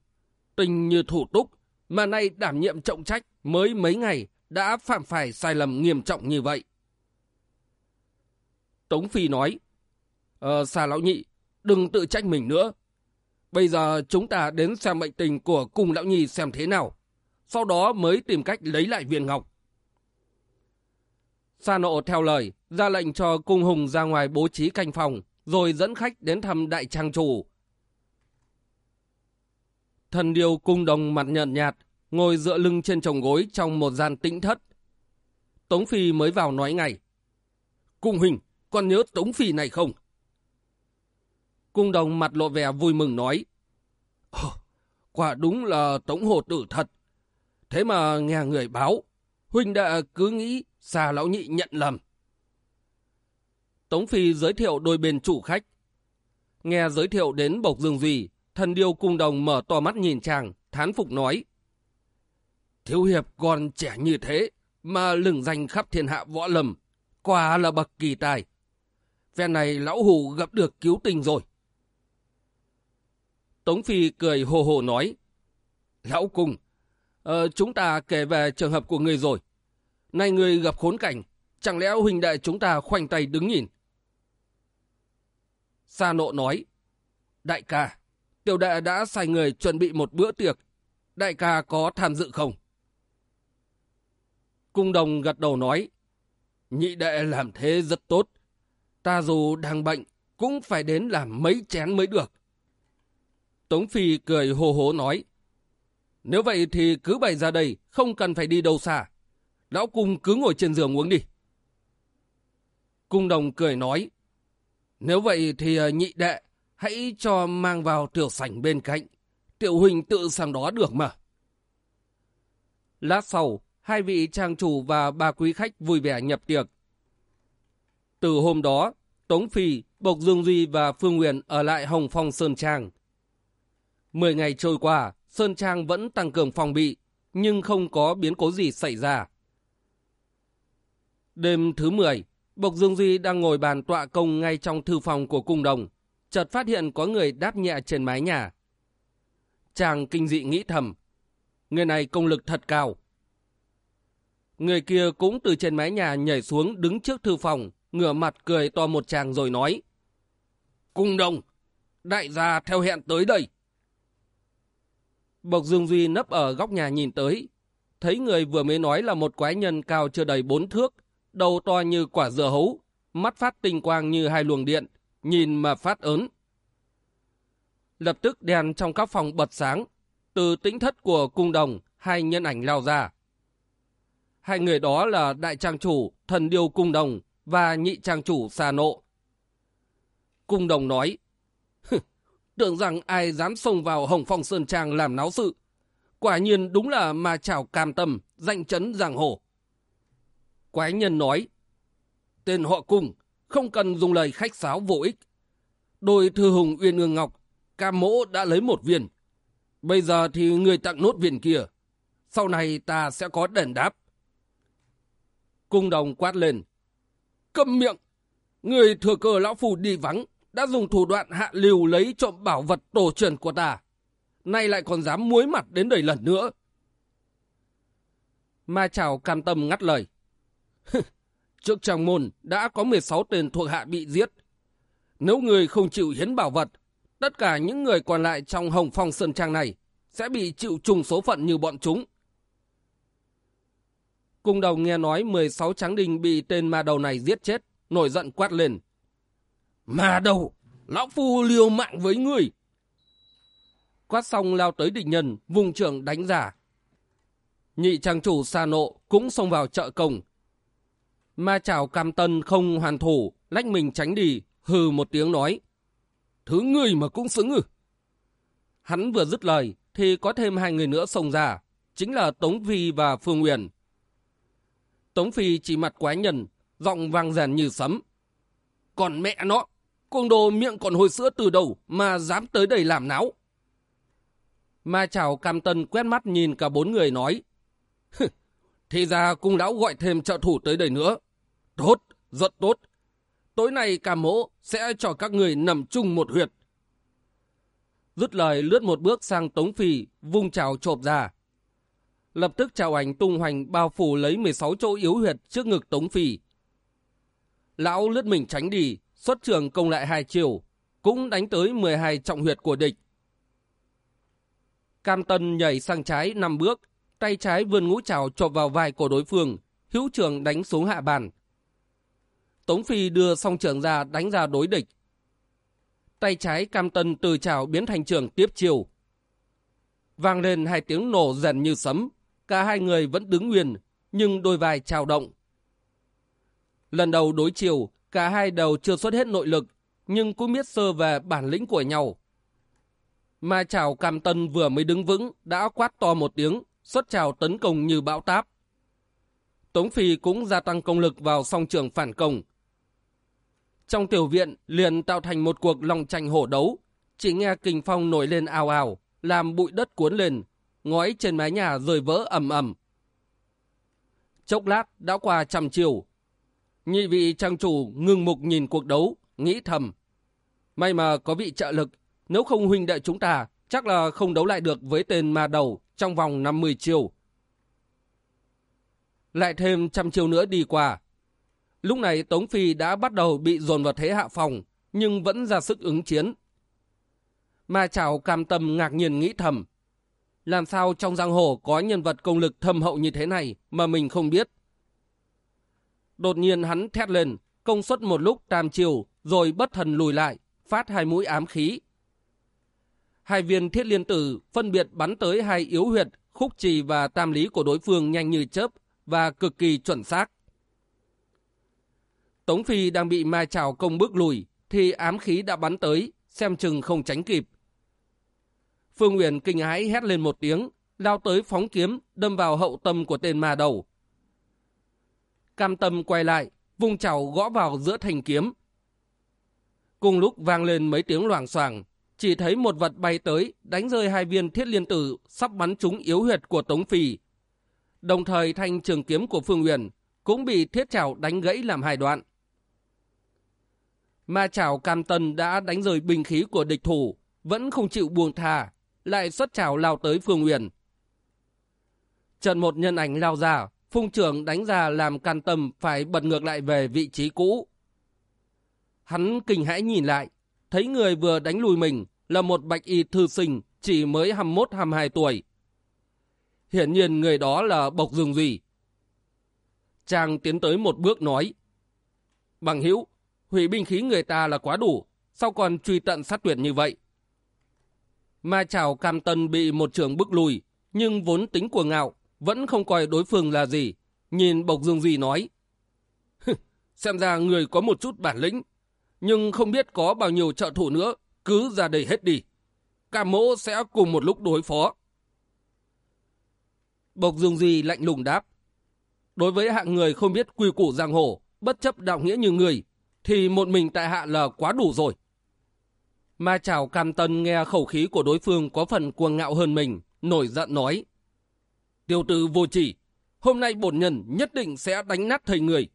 Tình như thủ túc, mà nay đảm nhiệm trọng trách mới mấy ngày đã phạm phải sai lầm nghiêm trọng như vậy. Tống Phi nói, Ờ, xà lão nhị, đừng tự trách mình nữa. Bây giờ chúng ta đến xem bệnh tình của cung lão nhi xem thế nào. Sau đó mới tìm cách lấy lại viên ngọc. Sa nộ theo lời, ra lệnh cho cung hùng ra ngoài bố trí canh phòng, rồi dẫn khách đến thăm đại trang chủ. Thần điều cung đồng mặt nhợt nhạt, ngồi dựa lưng trên chồng gối trong một gian tĩnh thất. Tống Phi mới vào nói ngay. Cung hình, con nhớ Tống Phi này không? Cung đồng mặt lộ vẻ vui mừng nói. Ồ, quả đúng là Tống Hồ Tử thật. Thế mà nghe người báo, huynh đã cứ nghĩ xa lão nhị nhận lầm. Tống Phi giới thiệu đôi bên chủ khách. Nghe giới thiệu đến Bộc Dương Duy, thần điêu cung đồng mở to mắt nhìn chàng, thán phục nói. Thiếu hiệp còn trẻ như thế, mà lừng danh khắp thiên hạ võ lầm, quả là bậc kỳ tài. Phen này lão hù gặp được cứu tình rồi. Tống Phi cười hồ hồ nói. Lão cung, ờ, chúng ta kể về trường hợp của người rồi. Nay người gặp khốn cảnh, chẳng lẽ huynh đệ chúng ta khoanh tay đứng nhìn? Sa nộ nói, Đại ca, tiểu đệ đã sai người chuẩn bị một bữa tiệc. Đại ca có tham dự không? Cung đồng gật đầu nói, Nhị đệ làm thế rất tốt. Ta dù đang bệnh, cũng phải đến làm mấy chén mới được. Tống Phi cười hồ hố nói, Nếu vậy thì cứ bày ra đây, không cần phải đi đâu xa. Lão cung cứ ngồi trên giường uống đi. Cung đồng cười nói, Nếu vậy thì à, nhị đệ, hãy cho mang vào tiểu sảnh bên cạnh. Tiểu huynh tự sang đó được mà. Lát sau, hai vị trang chủ và ba quý khách vui vẻ nhập tiệc. Từ hôm đó, Tống Phi, Bộc Dương Duy và Phương Nguyện ở lại Hồng Phong Sơn Trang. Mười ngày trôi qua, Sơn Trang vẫn tăng cường phòng bị, nhưng không có biến cố gì xảy ra. Đêm thứ 10, Bộc Dương Duy đang ngồi bàn tọa công ngay trong thư phòng của cung đồng, chợt phát hiện có người đáp nhẹ trên mái nhà. Chàng kinh dị nghĩ thầm, người này công lực thật cao. Người kia cũng từ trên mái nhà nhảy xuống đứng trước thư phòng, ngửa mặt cười to một chàng rồi nói. Cung đồng, đại gia theo hẹn tới đây. Bộc Dương Duy nấp ở góc nhà nhìn tới, thấy người vừa mới nói là một quái nhân cao chưa đầy bốn thước, đầu to như quả dừa hấu, mắt phát tinh quang như hai luồng điện, nhìn mà phát ớn. Lập tức đèn trong các phòng bật sáng, từ tĩnh thất của cung đồng, hai nhân ảnh lao ra. Hai người đó là đại trang chủ thần điêu cung đồng và nhị trang chủ xà nộ. Cung đồng nói, tưởng rằng ai dám xông vào Hồng Phong Sơn Trang làm náo sự. Quả nhiên đúng là ma chảo cam tâm, danh chấn giang hồ. Quái nhân nói, tên họ cùng không cần dùng lời khách sáo vô ích. Đôi thư hùng uyên ương ngọc, cam mỗ đã lấy một viên. Bây giờ thì người tặng nốt viên kia. Sau này ta sẽ có đền đáp. Cung đồng quát lên. Câm miệng! Người thừa cờ lão phù đi vắng, đã dùng thủ đoạn hạ liều lấy trộm bảo vật tổ truyền của ta. Nay lại còn dám muối mặt đến đầy lần nữa. Ma chào cam tâm ngắt lời. Trước trang môn đã có 16 tên thuộc hạ bị giết. Nếu người không chịu hiến bảo vật, tất cả những người còn lại trong Hồng Phong Sơn Trang này sẽ bị chịu trùng số phận như bọn chúng. Cung đầu nghe nói 16 tráng đình bị tên ma đầu này giết chết, nổi giận quát lên mà đầu, lão phu liều mạng với người. Quát xong lao tới địch nhân, vùng trưởng đánh giả. Nhị trang chủ xa nộ cũng xông vào chợ công. Ma chảo cam tân không hoàn thủ, lách mình tránh đi, hừ một tiếng nói. Thứ người mà cũng xứng ư. Hắn vừa dứt lời, thì có thêm hai người nữa xông ra, chính là Tống Phi và Phương uyển Tống Phi chỉ mặt quái nhân, giọng vang rèn như sấm. Còn mẹ nó, cuồng đồ miệng còn hồi sữa từ đầu mà dám tới đây làm náo. Ma chào cam tân quét mắt nhìn cả bốn người nói. Thì ra cung lão gọi thêm trợ thủ tới đây nữa. Tốt, rất tốt. Tối nay cả mỗ sẽ cho các người nằm chung một huyệt. Dứt lời lướt một bước sang Tống Phi, vung trào chộp ra. Lập tức trào ảnh tung hoành bao phủ lấy 16 chỗ yếu huyệt trước ngực Tống Phi. Lão lướt mình tránh đi, xuất trường công lại hai chiều, cũng đánh tới 12 trọng huyệt của địch. Cam Tân nhảy sang trái 5 bước, tay trái vươn ngũ trào chộp vào vai của đối phương, hữu trường đánh xuống hạ bàn. Tống Phi đưa song trường ra đánh ra đối địch. Tay trái Cam Tân từ trào biến thành trường tiếp chiều. Vang lên hai tiếng nổ dần như sấm, cả hai người vẫn đứng nguyên, nhưng đôi vai trào động. Lần đầu đối chiều, cả hai đầu chưa xuất hết nội lực, nhưng cũng biết sơ về bản lĩnh của nhau. Mà chào Cam Tân vừa mới đứng vững, đã quát to một tiếng, xuất chảo tấn công như bão táp. Tống Phi cũng gia tăng công lực vào song trường phản công. Trong tiểu viện liền tạo thành một cuộc lòng tranh hổ đấu, chỉ nghe kình phong nổi lên ào ào, làm bụi đất cuốn lên, ngói trên mái nhà rơi vỡ ầm ầm. Chốc lát đã qua trăm chiều. Nhị vị trang chủ ngừng mục nhìn cuộc đấu, nghĩ thầm. May mà có vị trợ lực, nếu không huynh đệ chúng ta chắc là không đấu lại được với tên ma đầu trong vòng 50 chiều. Lại thêm trăm chiều nữa đi qua. Lúc này Tống Phi đã bắt đầu bị dồn vào thế hạ phòng, nhưng vẫn ra sức ứng chiến. Ma chảo cam tâm ngạc nhiên nghĩ thầm. Làm sao trong giang hồ có nhân vật công lực thâm hậu như thế này mà mình không biết? Đột nhiên hắn thét lên, công suất một lúc tam chiều, rồi bất thần lùi lại, phát hai mũi ám khí. Hai viên thiết liên tử phân biệt bắn tới hai yếu huyệt, khúc trì và tam lý của đối phương nhanh như chớp và cực kỳ chuẩn xác. Tống Phi đang bị ma trào công bước lùi, thì ám khí đã bắn tới, xem chừng không tránh kịp. Phương Nguyễn kinh hãi hét lên một tiếng, lao tới phóng kiếm, đâm vào hậu tâm của tên ma đầu. Cam tâm quay lại, vung chảo gõ vào giữa thành kiếm. Cùng lúc vang lên mấy tiếng loảng xoảng, chỉ thấy một vật bay tới, đánh rơi hai viên thiết liên tử, sắp bắn trúng yếu huyệt của Tống Phi. Đồng thời thanh trường kiếm của Phương Huyền cũng bị thiết chảo đánh gãy làm hai đoạn. Ma chảo cam tân đã đánh rơi bình khí của địch thủ, vẫn không chịu buông thà, lại xuất chảo lao tới Phương Uyển. Trận một nhân ảnh lao ra, phung trưởng đánh ra làm can tâm phải bật ngược lại về vị trí cũ. Hắn kinh hãi nhìn lại, thấy người vừa đánh lùi mình là một bạch y thư sinh chỉ mới 21-22 tuổi. Hiển nhiên người đó là Bộc Dương Duy. Chàng tiến tới một bước nói. Bằng hữu hủy binh khí người ta là quá đủ, sao còn truy tận sát tuyệt như vậy? Ma chào cam tân bị một trưởng bức lùi, nhưng vốn tính của ngạo, vẫn không coi đối phương là gì. Nhìn Bộc Dương Duy nói. Xem ra người có một chút bản lĩnh, nhưng không biết có bao nhiêu trợ thủ nữa, cứ ra đây hết đi. Cả mỗ sẽ cùng một lúc đối phó. Bộc Dương Duy lạnh lùng đáp. Đối với hạng người không biết quy củ giang hồ, bất chấp đạo nghĩa như người, thì một mình tại hạ là quá đủ rồi. Ma chào cam tân nghe khẩu khí của đối phương có phần cuồng ngạo hơn mình, nổi giận nói. Tiêu tử vô chỉ, hôm nay bổn nhân nhất định sẽ đánh nát thầy người.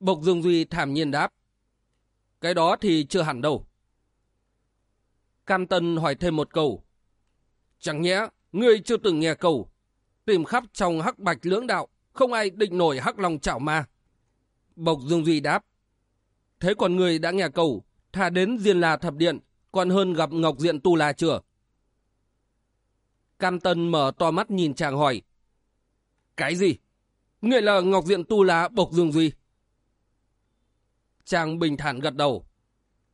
Bộc Dương Duy thảm nhiên đáp. Cái đó thì chưa hẳn đâu. Cam Tân hỏi thêm một câu. Chẳng nhẽ, ngươi chưa từng nghe câu. Tìm khắp trong hắc bạch lưỡng đạo, không ai định nổi hắc lòng chảo ma. Bộc Dương Duy đáp. Thế còn người đã nghe câu, thà đến Diên La Thập Điện, còn hơn gặp Ngọc Diện Tu La chưa? Cam Tân mở to mắt nhìn chàng hỏi. Cái gì? Người là Ngọc Diện Tu La Bộc Dương Duy. Chàng bình thản gật đầu.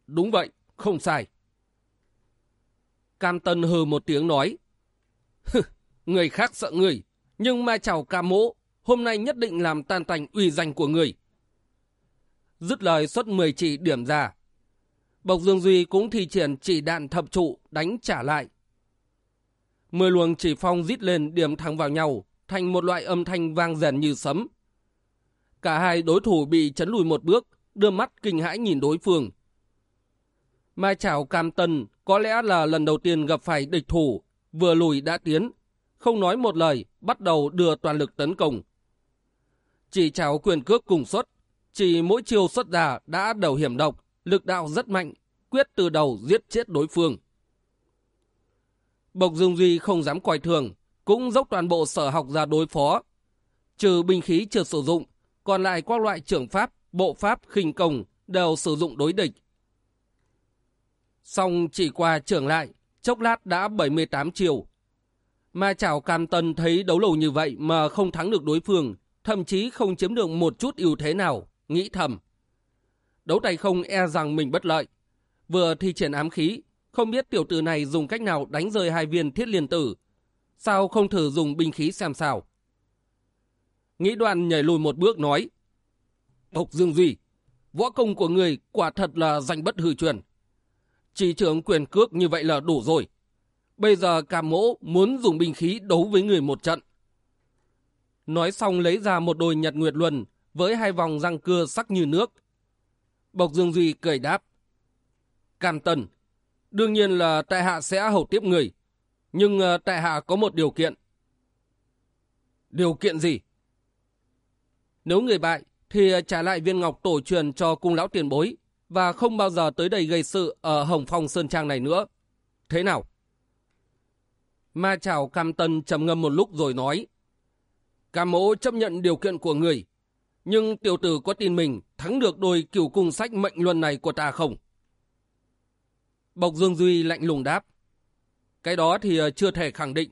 Đúng vậy, không sai. Cam Tân hừ một tiếng nói. người khác sợ người, nhưng mai chào ca mỗ, hôm nay nhất định làm tan tành uy danh của người. Dứt lời xuất 10 chỉ điểm ra. Bộc Dương Duy cũng thi triển chỉ đạn thập trụ đánh trả lại. Mười luồng chỉ phong rít lên điểm thẳng vào nhau, thành một loại âm thanh vang rèn như sấm. Cả hai đối thủ bị chấn lùi một bước, đưa mắt kinh hãi nhìn đối phương. Mai Chảo Cam Tân có lẽ là lần đầu tiên gặp phải địch thủ, vừa lùi đã tiến, không nói một lời, bắt đầu đưa toàn lực tấn công. Chỉ chảo quyền cước cùng xuất, chỉ mỗi chiêu xuất ra đã đầu hiểm độc, lực đạo rất mạnh, quyết từ đầu giết chết đối phương. Bộc Dương Duy không dám coi thường, cũng dốc toàn bộ sở học ra đối phó. Trừ binh khí chưa sử dụng, còn lại các loại trưởng pháp, bộ pháp, khinh công đều sử dụng đối địch. Xong chỉ qua trưởng lại, chốc lát đã 78 chiều. Mà chảo Cam Tân thấy đấu lầu như vậy mà không thắng được đối phương, thậm chí không chiếm được một chút ưu thế nào, nghĩ thầm. Đấu tay không e rằng mình bất lợi. Vừa thi triển ám khí, không biết tiểu tử này dùng cách nào đánh rơi hai viên thiết liên tử. Sao không thử dùng binh khí xem sao? Nghĩ đoạn nhảy lùi một bước nói. Bộc Dương Duy, võ công của người quả thật là danh bất hư truyền. Chỉ trưởng quyền cước như vậy là đủ rồi. Bây giờ cả mỗ muốn dùng binh khí đấu với người một trận. Nói xong lấy ra một đôi nhật nguyệt luân với hai vòng răng cưa sắc như nước. Bộc Dương Duy cười đáp. Cam Tần, đương nhiên là tại hạ sẽ hầu tiếp người. Nhưng ờ, tại hạ có một điều kiện. Điều kiện gì? Nếu người bại thì ờ, trả lại viên ngọc tổ truyền cho cung lão tiền bối và không bao giờ tới đây gây sự ở Hồng Phong Sơn Trang này nữa. Thế nào? Ma chào Cam Tân trầm ngâm một lúc rồi nói. Cam mỗ chấp nhận điều kiện của người, nhưng tiểu tử có tin mình thắng được đôi cửu cung sách mệnh luân này của ta không? Bộc Dương Duy lạnh lùng đáp. Cái đó thì ờ, chưa thể khẳng định.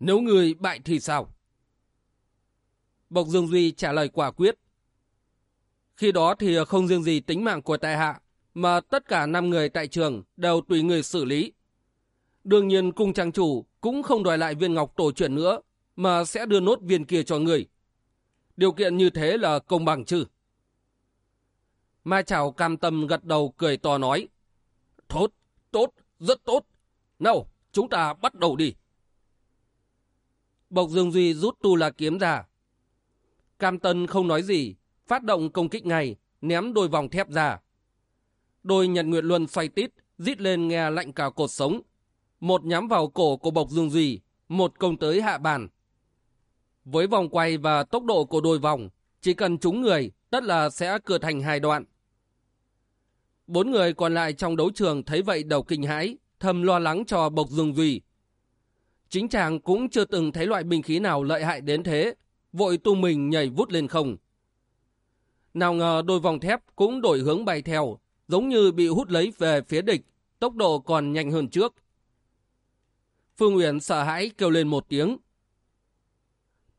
Nếu người bại thì sao? Bộc Dương Duy trả lời quả quyết. Khi đó thì ờ, không riêng gì tính mạng của tại hạ, mà tất cả năm người tại trường đều tùy người xử lý. Đương nhiên cung trang chủ cũng không đòi lại viên ngọc tổ chuyển nữa, mà sẽ đưa nốt viên kia cho người. Điều kiện như thế là công bằng chứ? Mai Chảo cam tâm gật đầu cười to nói. Tốt, tốt, rất tốt. Nào, chúng ta bắt đầu đi. Bộc Dương Duy rút tu la kiếm ra. Cam Tân không nói gì, phát động công kích ngay, ném đôi vòng thép ra. Đôi nhật nguyệt luân xoay tít, rít lên nghe lạnh cả cột sống. Một nhắm vào cổ của Bộc Dương Duy, một công tới hạ bàn. Với vòng quay và tốc độ của đôi vòng, chỉ cần trúng người tất là sẽ cưa thành hai đoạn. Bốn người còn lại trong đấu trường thấy vậy đầu kinh hãi, thầm lo lắng cho Bộc Dương Duy. Chính chàng cũng chưa từng thấy loại binh khí nào lợi hại đến thế, vội tung mình nhảy vút lên không. Nào ngờ đôi vòng thép cũng đổi hướng bay theo, giống như bị hút lấy về phía địch, tốc độ còn nhanh hơn trước. Phương Uyển sợ hãi kêu lên một tiếng.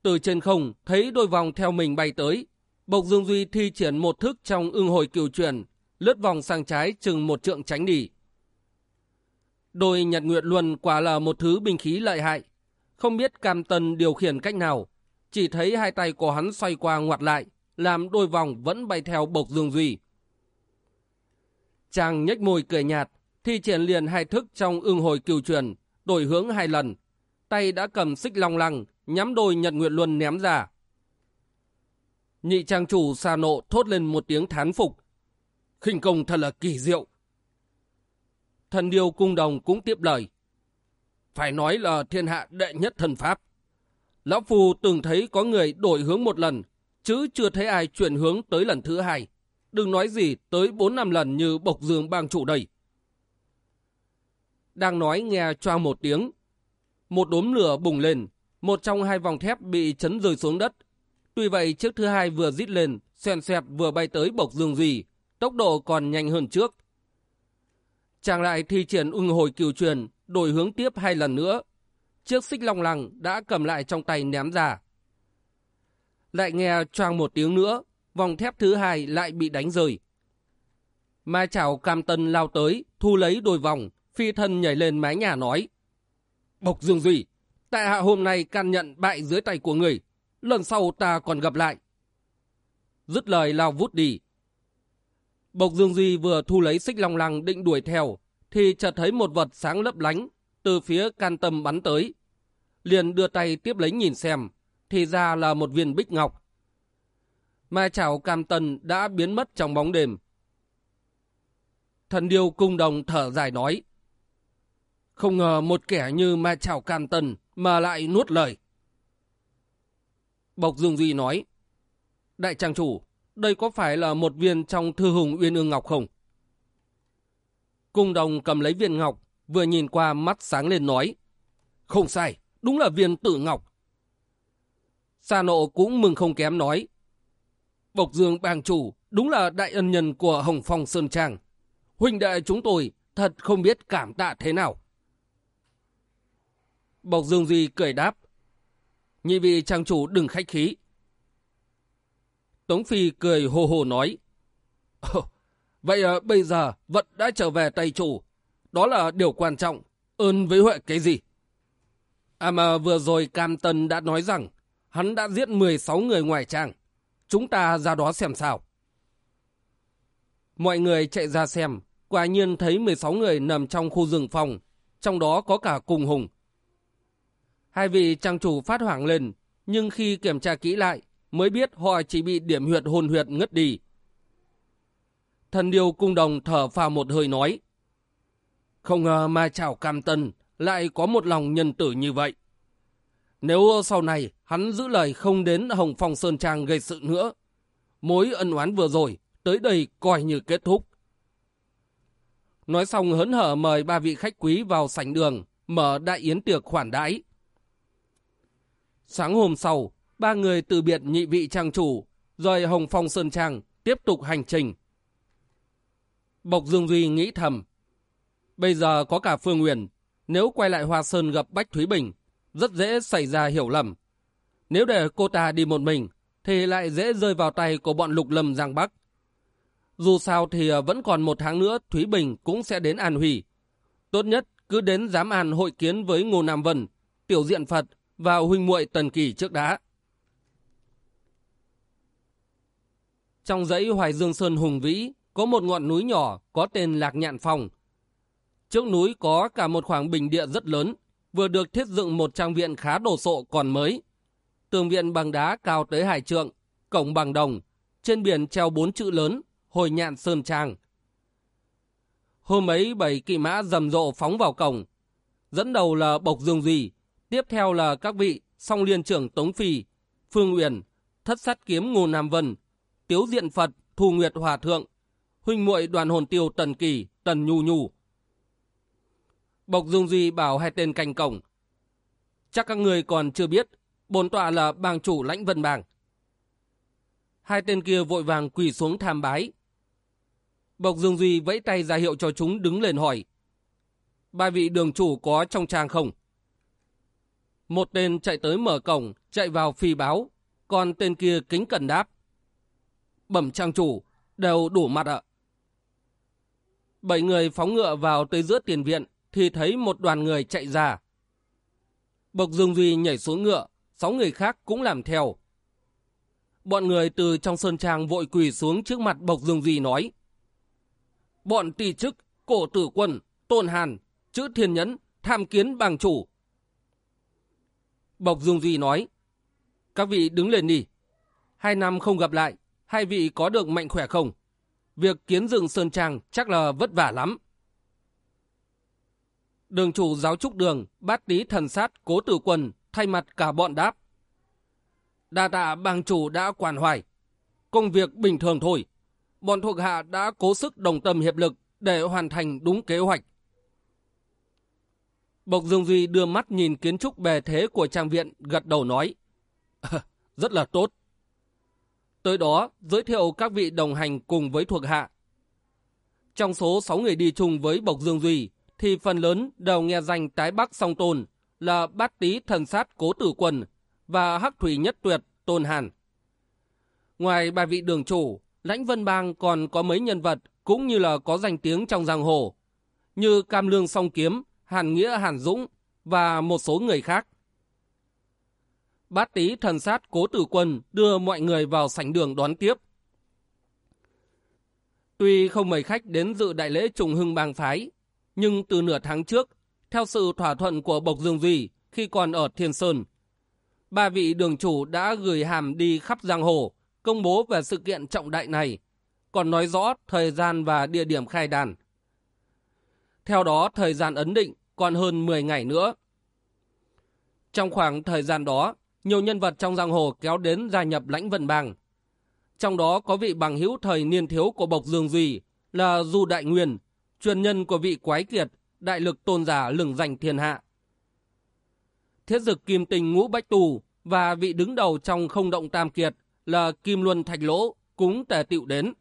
Từ trên không, thấy đôi vòng theo mình bay tới. Bộc Dương Duy thi triển một thức trong ưng hồi cửu truyền, lướt vòng sang trái chừng một trượng tránh đi. Đôi Nhật Nguyệt Luân quả là một thứ binh khí lợi hại. Không biết Cam Tân điều khiển cách nào. Chỉ thấy hai tay của hắn xoay qua ngoặt lại, làm đôi vòng vẫn bay theo Bộc Dương Duy. Chàng nhếch môi cười nhạt, thi triển liền hai thức trong ương hồi cửu truyền, đổi hướng hai lần. Tay đã cầm xích long lăng, nhắm đôi Nhật Nguyệt Luân ném ra. Nhị trang chủ xa nộ thốt lên một tiếng thán phục khinh công thật là kỳ diệu. Thần điêu cung đồng cũng tiếp lời. Phải nói là thiên hạ đệ nhất thần pháp. Lão Phu từng thấy có người đổi hướng một lần, chứ chưa thấy ai chuyển hướng tới lần thứ hai. Đừng nói gì tới bốn năm lần như bộc dương bang chủ đây. Đang nói nghe choa một tiếng. Một đốm lửa bùng lên, một trong hai vòng thép bị chấn rơi xuống đất. Tuy vậy chiếc thứ hai vừa rít lên, xoèn xoẹt vừa bay tới bộc dương duy, tốc độ còn nhanh hơn trước. Chàng lại thi triển ưng hồi cửu truyền, đổi hướng tiếp hai lần nữa. Chiếc xích long lăng đã cầm lại trong tay ném ra. Lại nghe choang một tiếng nữa, vòng thép thứ hai lại bị đánh rơi. Mai chảo cam tân lao tới, thu lấy đôi vòng, phi thân nhảy lên mái nhà nói. Bộc Dương Duy, tại hạ hôm nay can nhận bại dưới tay của người, lần sau ta còn gặp lại. Dứt lời lao vút đi. Bộc Dương Duy vừa thu lấy xích long lăng định đuổi theo, thì chợt thấy một vật sáng lấp lánh, từ phía can tâm bắn tới. Liền đưa tay tiếp lấy nhìn xem, thì ra là một viên bích ngọc. Mai chảo cam tần đã biến mất trong bóng đêm. Thần điêu cung đồng thở dài nói. Không ngờ một kẻ như ma chảo can tần mà lại nuốt lời. Bộc Dương Duy nói. Đại trang chủ, đây có phải là một viên trong thư hùng uyên ương ngọc không? Cung đồng cầm lấy viên ngọc, vừa nhìn qua mắt sáng lên nói. Không sai, đúng là viên tử ngọc. Sa nộ cũng mừng không kém nói. Bộc Dương bang chủ, đúng là đại ân nhân của Hồng Phong Sơn Trang. Huynh đệ chúng tôi thật không biết cảm tạ thế nào. Bộc Dương Duy cười đáp. Nhị vị trang chủ đừng khách khí. Tống Phi cười hồ hồ nói. vậy à, bây giờ vật đã trở về tay chủ. Đó là điều quan trọng. Ơn với Huệ cái gì? À mà vừa rồi Cam Tân đã nói rằng hắn đã giết 16 người ngoài trang. Chúng ta ra đó xem sao. Mọi người chạy ra xem. Quả nhiên thấy 16 người nằm trong khu rừng phòng. Trong đó có cả cùng hùng. Hai vị trang chủ phát hoảng lên, nhưng khi kiểm tra kỹ lại, mới biết họ chỉ bị điểm huyệt hồn huyệt ngất đi. Thần điều cung đồng thở phào một hơi nói. Không ngờ mà chảo cam tân lại có một lòng nhân tử như vậy. Nếu sau này hắn giữ lời không đến Hồng Phong Sơn Trang gây sự nữa, mối ân oán vừa rồi tới đây coi như kết thúc. Nói xong hớn hở mời ba vị khách quý vào sảnh đường, mở đại yến tiệc khoản đãi. Sáng hôm sau, ba người từ biệt nhị vị trang chủ, rời Hồng Phong Sơn Trang, tiếp tục hành trình. Bộc Dương Duy nghĩ thầm, bây giờ có cả Phương Nguyền, nếu quay lại Hoa Sơn gặp Bách Thúy Bình, rất dễ xảy ra hiểu lầm. Nếu để cô ta đi một mình, thì lại dễ rơi vào tay của bọn lục lâm Giang Bắc. Dù sao thì ờ, vẫn còn một tháng nữa Thúy Bình cũng sẽ đến An Hủy. Tốt nhất cứ đến giám an hội kiến với Ngô Nam Vân, Tiểu Diện Phật và huynh muội Tần Kỳ trước đã. Trong dãy Hoài Dương Sơn hùng vĩ, có một ngọn núi nhỏ có tên Lạc Nhạn Phong. Trước núi có cả một khoảng bình địa rất lớn, vừa được thiết dựng một trang viện khá đồ sộ còn mới. Tường viện bằng đá cao tới hải trượng, cổng bằng đồng, trên biển treo bốn chữ lớn, hồi nhạn sơn trang. Hôm ấy bảy kỵ mã rầm rộ phóng vào cổng. Dẫn đầu là Bộc Dương Duy, Tiếp theo là các vị song liên trưởng Tống Phi, Phương Uyển, Thất Sát Kiếm Ngô Nam Vân, Tiếu Diện Phật, Thù Nguyệt Hòa Thượng, huynh muội đoàn hồn tiêu Tần Kỳ, Tần Nhu Nhu. Bộc Dương Duy bảo hai tên canh cổng. Chắc các người còn chưa biết, bồn tọa là bang chủ lãnh vân bang. Hai tên kia vội vàng quỳ xuống tham bái. Bộc Dương Duy vẫy tay ra hiệu cho chúng đứng lên hỏi. Ba vị đường chủ có trong trang không? Một tên chạy tới mở cổng, chạy vào phi báo, còn tên kia kính cẩn đáp. Bẩm trang chủ, đều đủ mặt ạ. Bảy người phóng ngựa vào tới giữa tiền viện, thì thấy một đoàn người chạy ra. Bộc Dương Duy nhảy xuống ngựa, sáu người khác cũng làm theo. Bọn người từ trong sơn trang vội quỳ xuống trước mặt Bộc Dương Duy nói. Bọn tỷ chức, cổ tử quân, tôn hàn, chữ thiên nhẫn, tham kiến bàng chủ. Bộc Dương Duy nói. Các vị đứng lên đi. Hai năm không gặp lại, hai vị có được mạnh khỏe không? Việc kiến rừng sơn trang chắc là vất vả lắm. Đường chủ giáo trúc đường, bát lý thần sát, cố tử quân, thay mặt cả bọn đáp. Đa tạ bang chủ đã quản hoài. Công việc bình thường thôi. Bọn thuộc hạ đã cố sức đồng tâm hiệp lực để hoàn thành đúng kế hoạch. Bộc Dương Duy đưa mắt nhìn kiến trúc bề thế của trang viện, gật đầu nói. rất là tốt. Tới đó, giới thiệu các vị đồng hành cùng với thuộc hạ. Trong số 6 người đi chung với Bộc Dương Duy, thì phần lớn đều nghe danh tái bắc song tôn là bát tý thần sát cố tử quần và hắc thủy nhất tuyệt tôn hàn. Ngoài ba vị đường chủ, lãnh vân bang còn có mấy nhân vật cũng như là có danh tiếng trong giang hồ, như Cam Lương Song Kiếm, Hàn Nghĩa Hàn Dũng và một số người khác. Bát tý thần sát cố tử quân đưa mọi người vào sảnh đường đón tiếp. Tuy không mời khách đến dự đại lễ trùng hưng bang phái, nhưng từ nửa tháng trước, theo sự thỏa thuận của Bộc Dương Duy khi còn ở Thiên Sơn, ba vị đường chủ đã gửi hàm đi khắp giang hồ, công bố về sự kiện trọng đại này, còn nói rõ thời gian và địa điểm khai đàn. Theo đó, thời gian ấn định còn hơn 10 ngày nữa. Trong khoảng thời gian đó, nhiều nhân vật trong giang hồ kéo đến gia nhập lãnh vận bang. Trong đó có vị bằng hữu thời niên thiếu của Bộc Dương Duy là Du Đại Nguyên, truyền nhân của vị quái kiệt, đại lực tôn giả lừng danh thiên hạ. Thiết dực kim tình ngũ bách tù và vị đứng đầu trong không động tam kiệt là Kim Luân Thạch Lỗ cũng tề tiệu đến.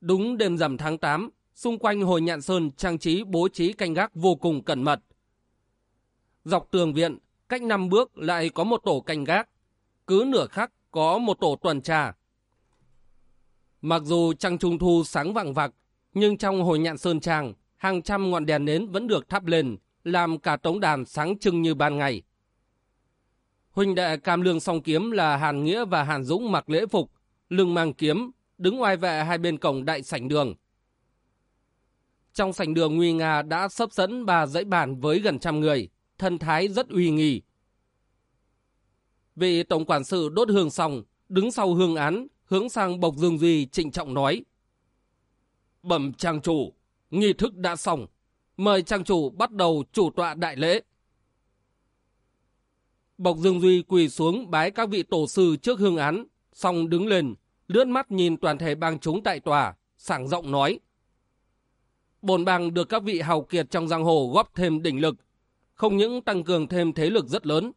Đúng đêm rằm tháng 8, xung quanh hồi nhạn sơn trang trí bố trí canh gác vô cùng cẩn mật. Dọc tường viện, cách năm bước lại có một tổ canh gác, cứ nửa khắc có một tổ tuần tra. Mặc dù trăng trung thu sáng vàng vặc, nhưng trong hồi nhạn sơn trang, hàng trăm ngọn đèn nến vẫn được thắp lên, làm cả tống đàn sáng trưng như ban ngày. Huynh đệ cam lương song kiếm là Hàn Nghĩa và Hàn Dũng mặc lễ phục, lưng mang kiếm, đứng oai vệ hai bên cổng đại sảnh đường. Trong sảnh đường nguy nga đã sắp dẫn ba dãy bàn với gần trăm người, thân thái rất uy nghi. Vị tổng quản sự đốt hương xong, đứng sau hương án, hướng sang Bộc Dương Duy trịnh trọng nói. Bẩm trang chủ, nghi thức đã xong. Mời trang chủ bắt đầu chủ tọa đại lễ. Bộc Dương Duy quỳ xuống bái các vị tổ sư trước hương án, xong đứng lên, lướt mắt nhìn toàn thể bang chúng tại tòa, sảng rộng nói. Bồn bang được các vị hào kiệt trong giang hồ góp thêm đỉnh lực, không những tăng cường thêm thế lực rất lớn,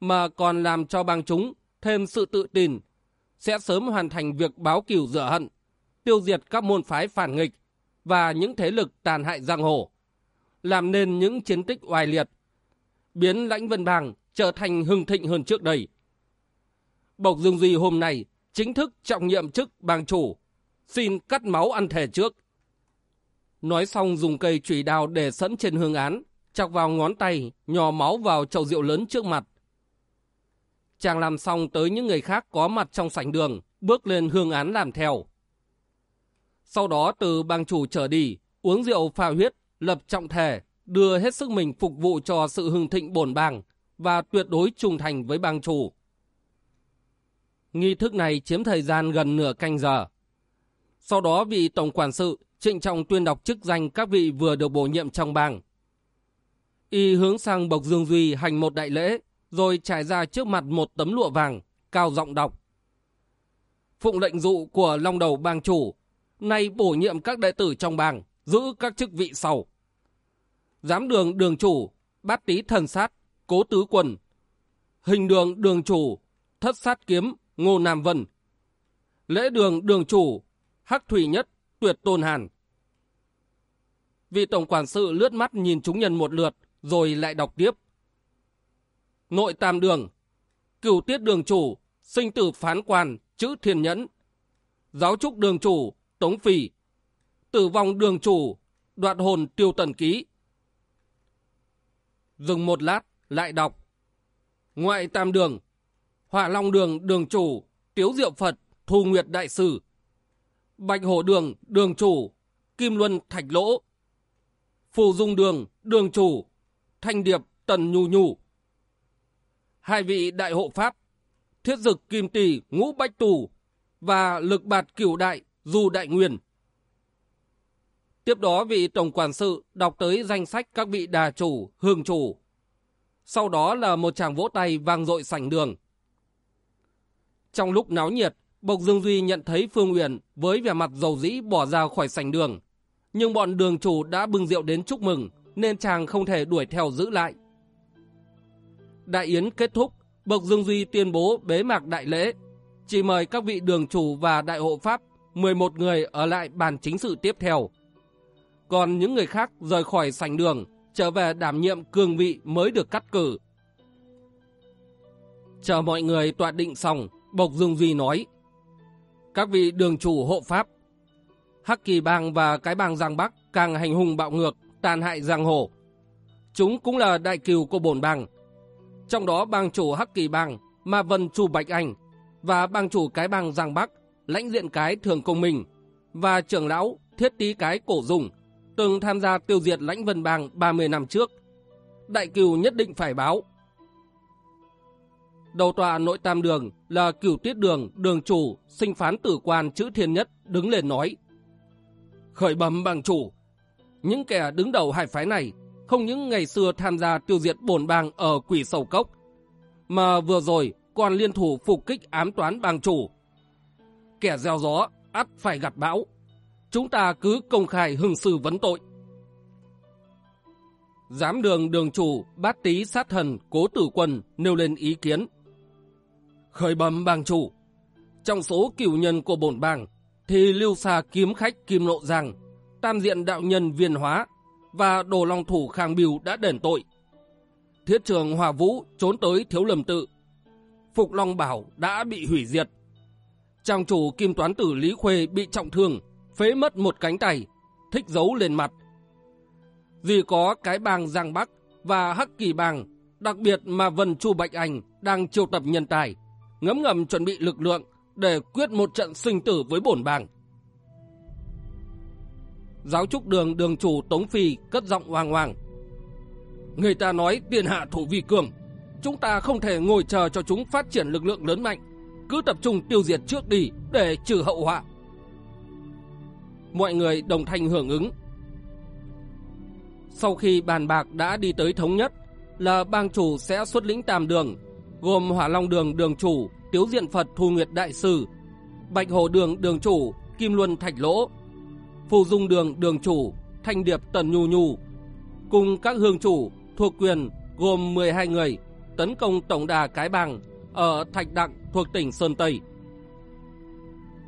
mà còn làm cho bang chúng thêm sự tự tin, sẽ sớm hoàn thành việc báo cửu rửa hận, tiêu diệt các môn phái phản nghịch và những thế lực tàn hại giang hồ, làm nên những chiến tích oai liệt, biến lãnh vân bang trở thành hưng thịnh hơn trước đây. Bộc Dương Duy hôm nay chính thức trọng nhiệm chức bang chủ, xin cắt máu ăn thề trước. Nói xong dùng cây chủy đào để sẵn trên hương án, chọc vào ngón tay, nhỏ máu vào chậu rượu lớn trước mặt. Chàng làm xong tới những người khác có mặt trong sảnh đường, bước lên hương án làm theo. Sau đó từ bang chủ trở đi, uống rượu pha huyết, lập trọng thể, đưa hết sức mình phục vụ cho sự hưng thịnh bổn bang và tuyệt đối trung thành với bang chủ. Nghi thức này chiếm thời gian gần nửa canh giờ. Sau đó vị tổng quản sự trịnh trọng tuyên đọc chức danh các vị vừa được bổ nhiệm trong bang. Y hướng sang Bộc Dương Duy hành một đại lễ, rồi trải ra trước mặt một tấm lụa vàng, cao giọng đọc. phụng lệnh dụ của long đầu bang chủ, nay bổ nhiệm các đệ tử trong bang, giữ các chức vị sau. Giám đường đường chủ, bát tý thần sát, cố tứ quần, Hình đường đường chủ, thất sát kiếm, ngô nam vân. Lễ đường đường chủ, hắc thủy nhất, tuyệt tôn hàn. Vị tổng quản sự lướt mắt nhìn chúng nhân một lượt, rồi lại đọc tiếp. Nội tam đường, cửu tiết đường chủ, sinh tử phán quan, chữ thiên nhẫn. Giáo trúc đường chủ, tống phì. Tử vong đường chủ, đoạn hồn tiêu tần ký. Dừng một lát, lại đọc. Ngoại tam đường, hỏa long đường đường chủ, tiếu diệu Phật, thu nguyệt đại sử Bạch hổ đường, đường chủ, kim luân thạch lỗ. Phù dung đường, đường chủ, thanh điệp, tần nhu nhu. Hai vị đại hộ pháp, thiết dực kim tỷ, ngũ bách tù và lực bạt cửu đại, du đại nguyên. Tiếp đó vị tổng quản sự đọc tới danh sách các vị đà chủ, hương chủ. Sau đó là một chàng vỗ tay vang dội sảnh đường. Trong lúc náo nhiệt, Bộc Dương Duy nhận thấy Phương Uyển với vẻ mặt dầu dĩ bỏ ra khỏi sảnh đường. Nhưng bọn đường chủ đã bưng rượu đến chúc mừng, nên chàng không thể đuổi theo giữ lại. Đại yến kết thúc, Bộc Dương Duy tuyên bố bế mạc đại lễ, chỉ mời các vị đường chủ và đại hộ pháp 11 người ở lại bàn chính sự tiếp theo. Còn những người khác rời khỏi sảnh đường, trở về đảm nhiệm cương vị mới được cắt cử. Chờ mọi người tọa định xong, Bộc Dương Duy nói, Các vị đường chủ hộ pháp, Hắc Kỳ Bang và cái bang Giang Bắc càng hành hùng bạo ngược, tàn hại giang hồ. Chúng cũng là đại kiều của bổn bang. Trong đó bang chủ Hắc Kỳ Bang, Ma Vân Chu Bạch Anh và bang chủ cái bang Giang Bắc, lãnh diện cái Thường Công Minh và trưởng lão Thiết Tý cái Cổ Dùng từng tham gia tiêu diệt lãnh vân bang 30 năm trước. Đại cừu nhất định phải báo. Đầu tòa nội tam đường là cửu tiết đường, đường chủ, sinh phán tử quan chữ thiên nhất đứng lên nói. Khởi bẩm bằng chủ, những kẻ đứng đầu hai phái này không những ngày xưa tham gia tiêu diệt bổn bang ở quỷ sầu cốc, mà vừa rồi còn liên thủ phục kích ám toán bang chủ. Kẻ gieo gió, ắt phải gặt bão. Chúng ta cứ công khai hưng sư vấn tội. Giám đường đường chủ, bát tý sát thần, cố tử quân nêu lên ý kiến. Khởi bẩm bang chủ, trong số cửu nhân của bổn bang, thì lưu xa kiếm khách Kim Lộ Giang, tam diện đạo nhân viên hóa và đồ long thủ khang biêu đã đền tội. Thiết trường Hòa Vũ trốn tới thiếu lầm tự. Phục Long Bảo đã bị hủy diệt. Trang chủ Kim Toán Tử Lý Khuê bị trọng thương, phế mất một cánh tay, thích giấu lên mặt. Vì có cái bang Giang Bắc và Hắc Kỳ Bang, đặc biệt mà Vân Chu Bạch Anh đang chiêu tập nhân tài, ngấm ngầm chuẩn bị lực lượng để quyết một trận sinh tử với bổn bang. Giáo trúc đường đường chủ Tống Phi cất giọng hoàng hoàng. Người ta nói tiền hạ thủ vi cường. Chúng ta không thể ngồi chờ cho chúng phát triển lực lượng lớn mạnh. Cứ tập trung tiêu diệt trước đi để trừ hậu họa. Mọi người đồng thanh hưởng ứng. Sau khi bàn bạc đã đi tới thống nhất là bang chủ sẽ xuất lĩnh tam đường gồm Hỏa Long Đường đường chủ, Tiếu Diện Phật Thu Nguyệt Đại Sư, Bạch Hồ Đường đường chủ, Kim Luân Thạch Lỗ, Phù Dung Đường đường chủ, Thanh Điệp Tần Nhu Nhu, cùng các hương chủ thuộc quyền gồm 12 người tấn công tổng đà Cái Bàng ở Thạch Đặng thuộc tỉnh Sơn Tây.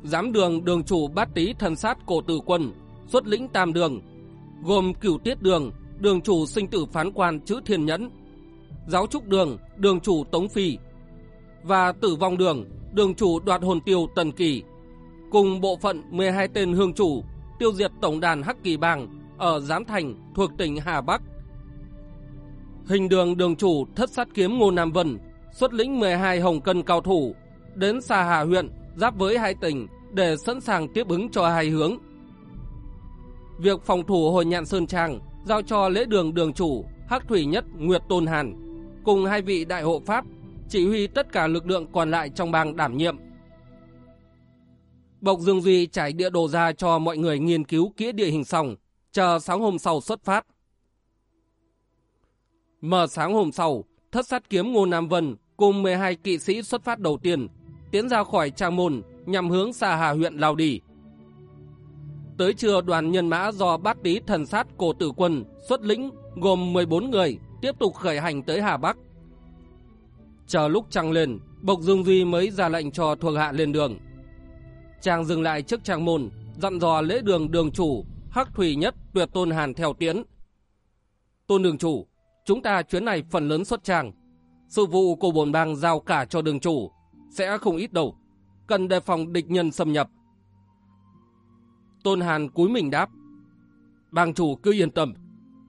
Giám đường đường chủ bát tý thần sát cổ tử quân, xuất lĩnh tam đường, gồm cửu tiết đường, đường chủ sinh tử phán quan chữ thiên nhẫn, giáo trúc đường, đường chủ Tống Phi và tử vong đường, đường chủ đoạt hồn tiêu Tần Kỳ, cùng bộ phận 12 tên hương chủ tiêu diệt tổng đàn Hắc Kỳ Bang ở Giám Thành thuộc tỉnh Hà Bắc. Hình đường đường chủ thất sát kiếm Ngô Nam Vân xuất lĩnh 12 hồng cân cao thủ đến Sa Hà huyện giáp với hai tỉnh để sẵn sàng tiếp ứng cho hai hướng. Việc phòng thủ hồi nhạn Sơn Trang giao cho lễ đường đường chủ Hắc Thủy Nhất Nguyệt Tôn Hàn cùng hai vị đại hộ pháp chỉ huy tất cả lực lượng còn lại trong bang đảm nhiệm. Bộc Dương Duy trải địa đồ ra cho mọi người nghiên cứu kỹ địa hình xong, chờ sáng hôm sau xuất phát. Mở sáng hôm sau, thất sát kiếm Ngô Nam Vân cùng 12 kỵ sĩ xuất phát đầu tiên, tiến ra khỏi trang môn nhằm hướng xa hà huyện lao đi. Tới trưa đoàn nhân mã do bát tý thần sát cổ tử quân xuất lĩnh gồm 14 người tiếp tục khởi hành tới Hà Bắc. Chờ lúc trăng lên, Bộc Dương Duy mới ra lệnh cho thuộc hạ lên đường. Chàng dừng lại trước trang môn, dặn dò lễ đường đường chủ, hắc thủy nhất tuyệt tôn hàn theo tiến. Tôn đường chủ, chúng ta chuyến này phần lớn xuất trang. Sự vụ của bồn bang giao cả cho đường chủ, sẽ không ít đâu. Cần đề phòng địch nhân xâm nhập. Tôn Hàn cúi mình đáp. Bang chủ cứ yên tâm.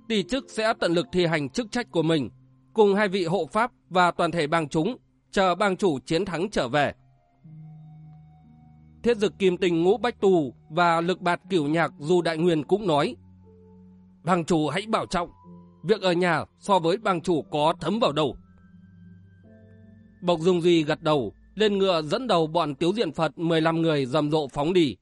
Tỷ chức sẽ tận lực thi hành chức trách của mình, cùng hai vị hộ pháp và toàn thể bang chúng, chờ bang chủ chiến thắng trở về. Thiết dực kim tình ngũ bách tù và lực bạt cửu nhạc dù đại nguyên cũng nói. Bang chủ hãy bảo trọng, việc ở nhà so với bang chủ có thấm vào đầu. Bộc Dung Duy gật đầu, lên ngựa dẫn đầu bọn tiếu diện Phật 15 người rầm rộ phóng đi.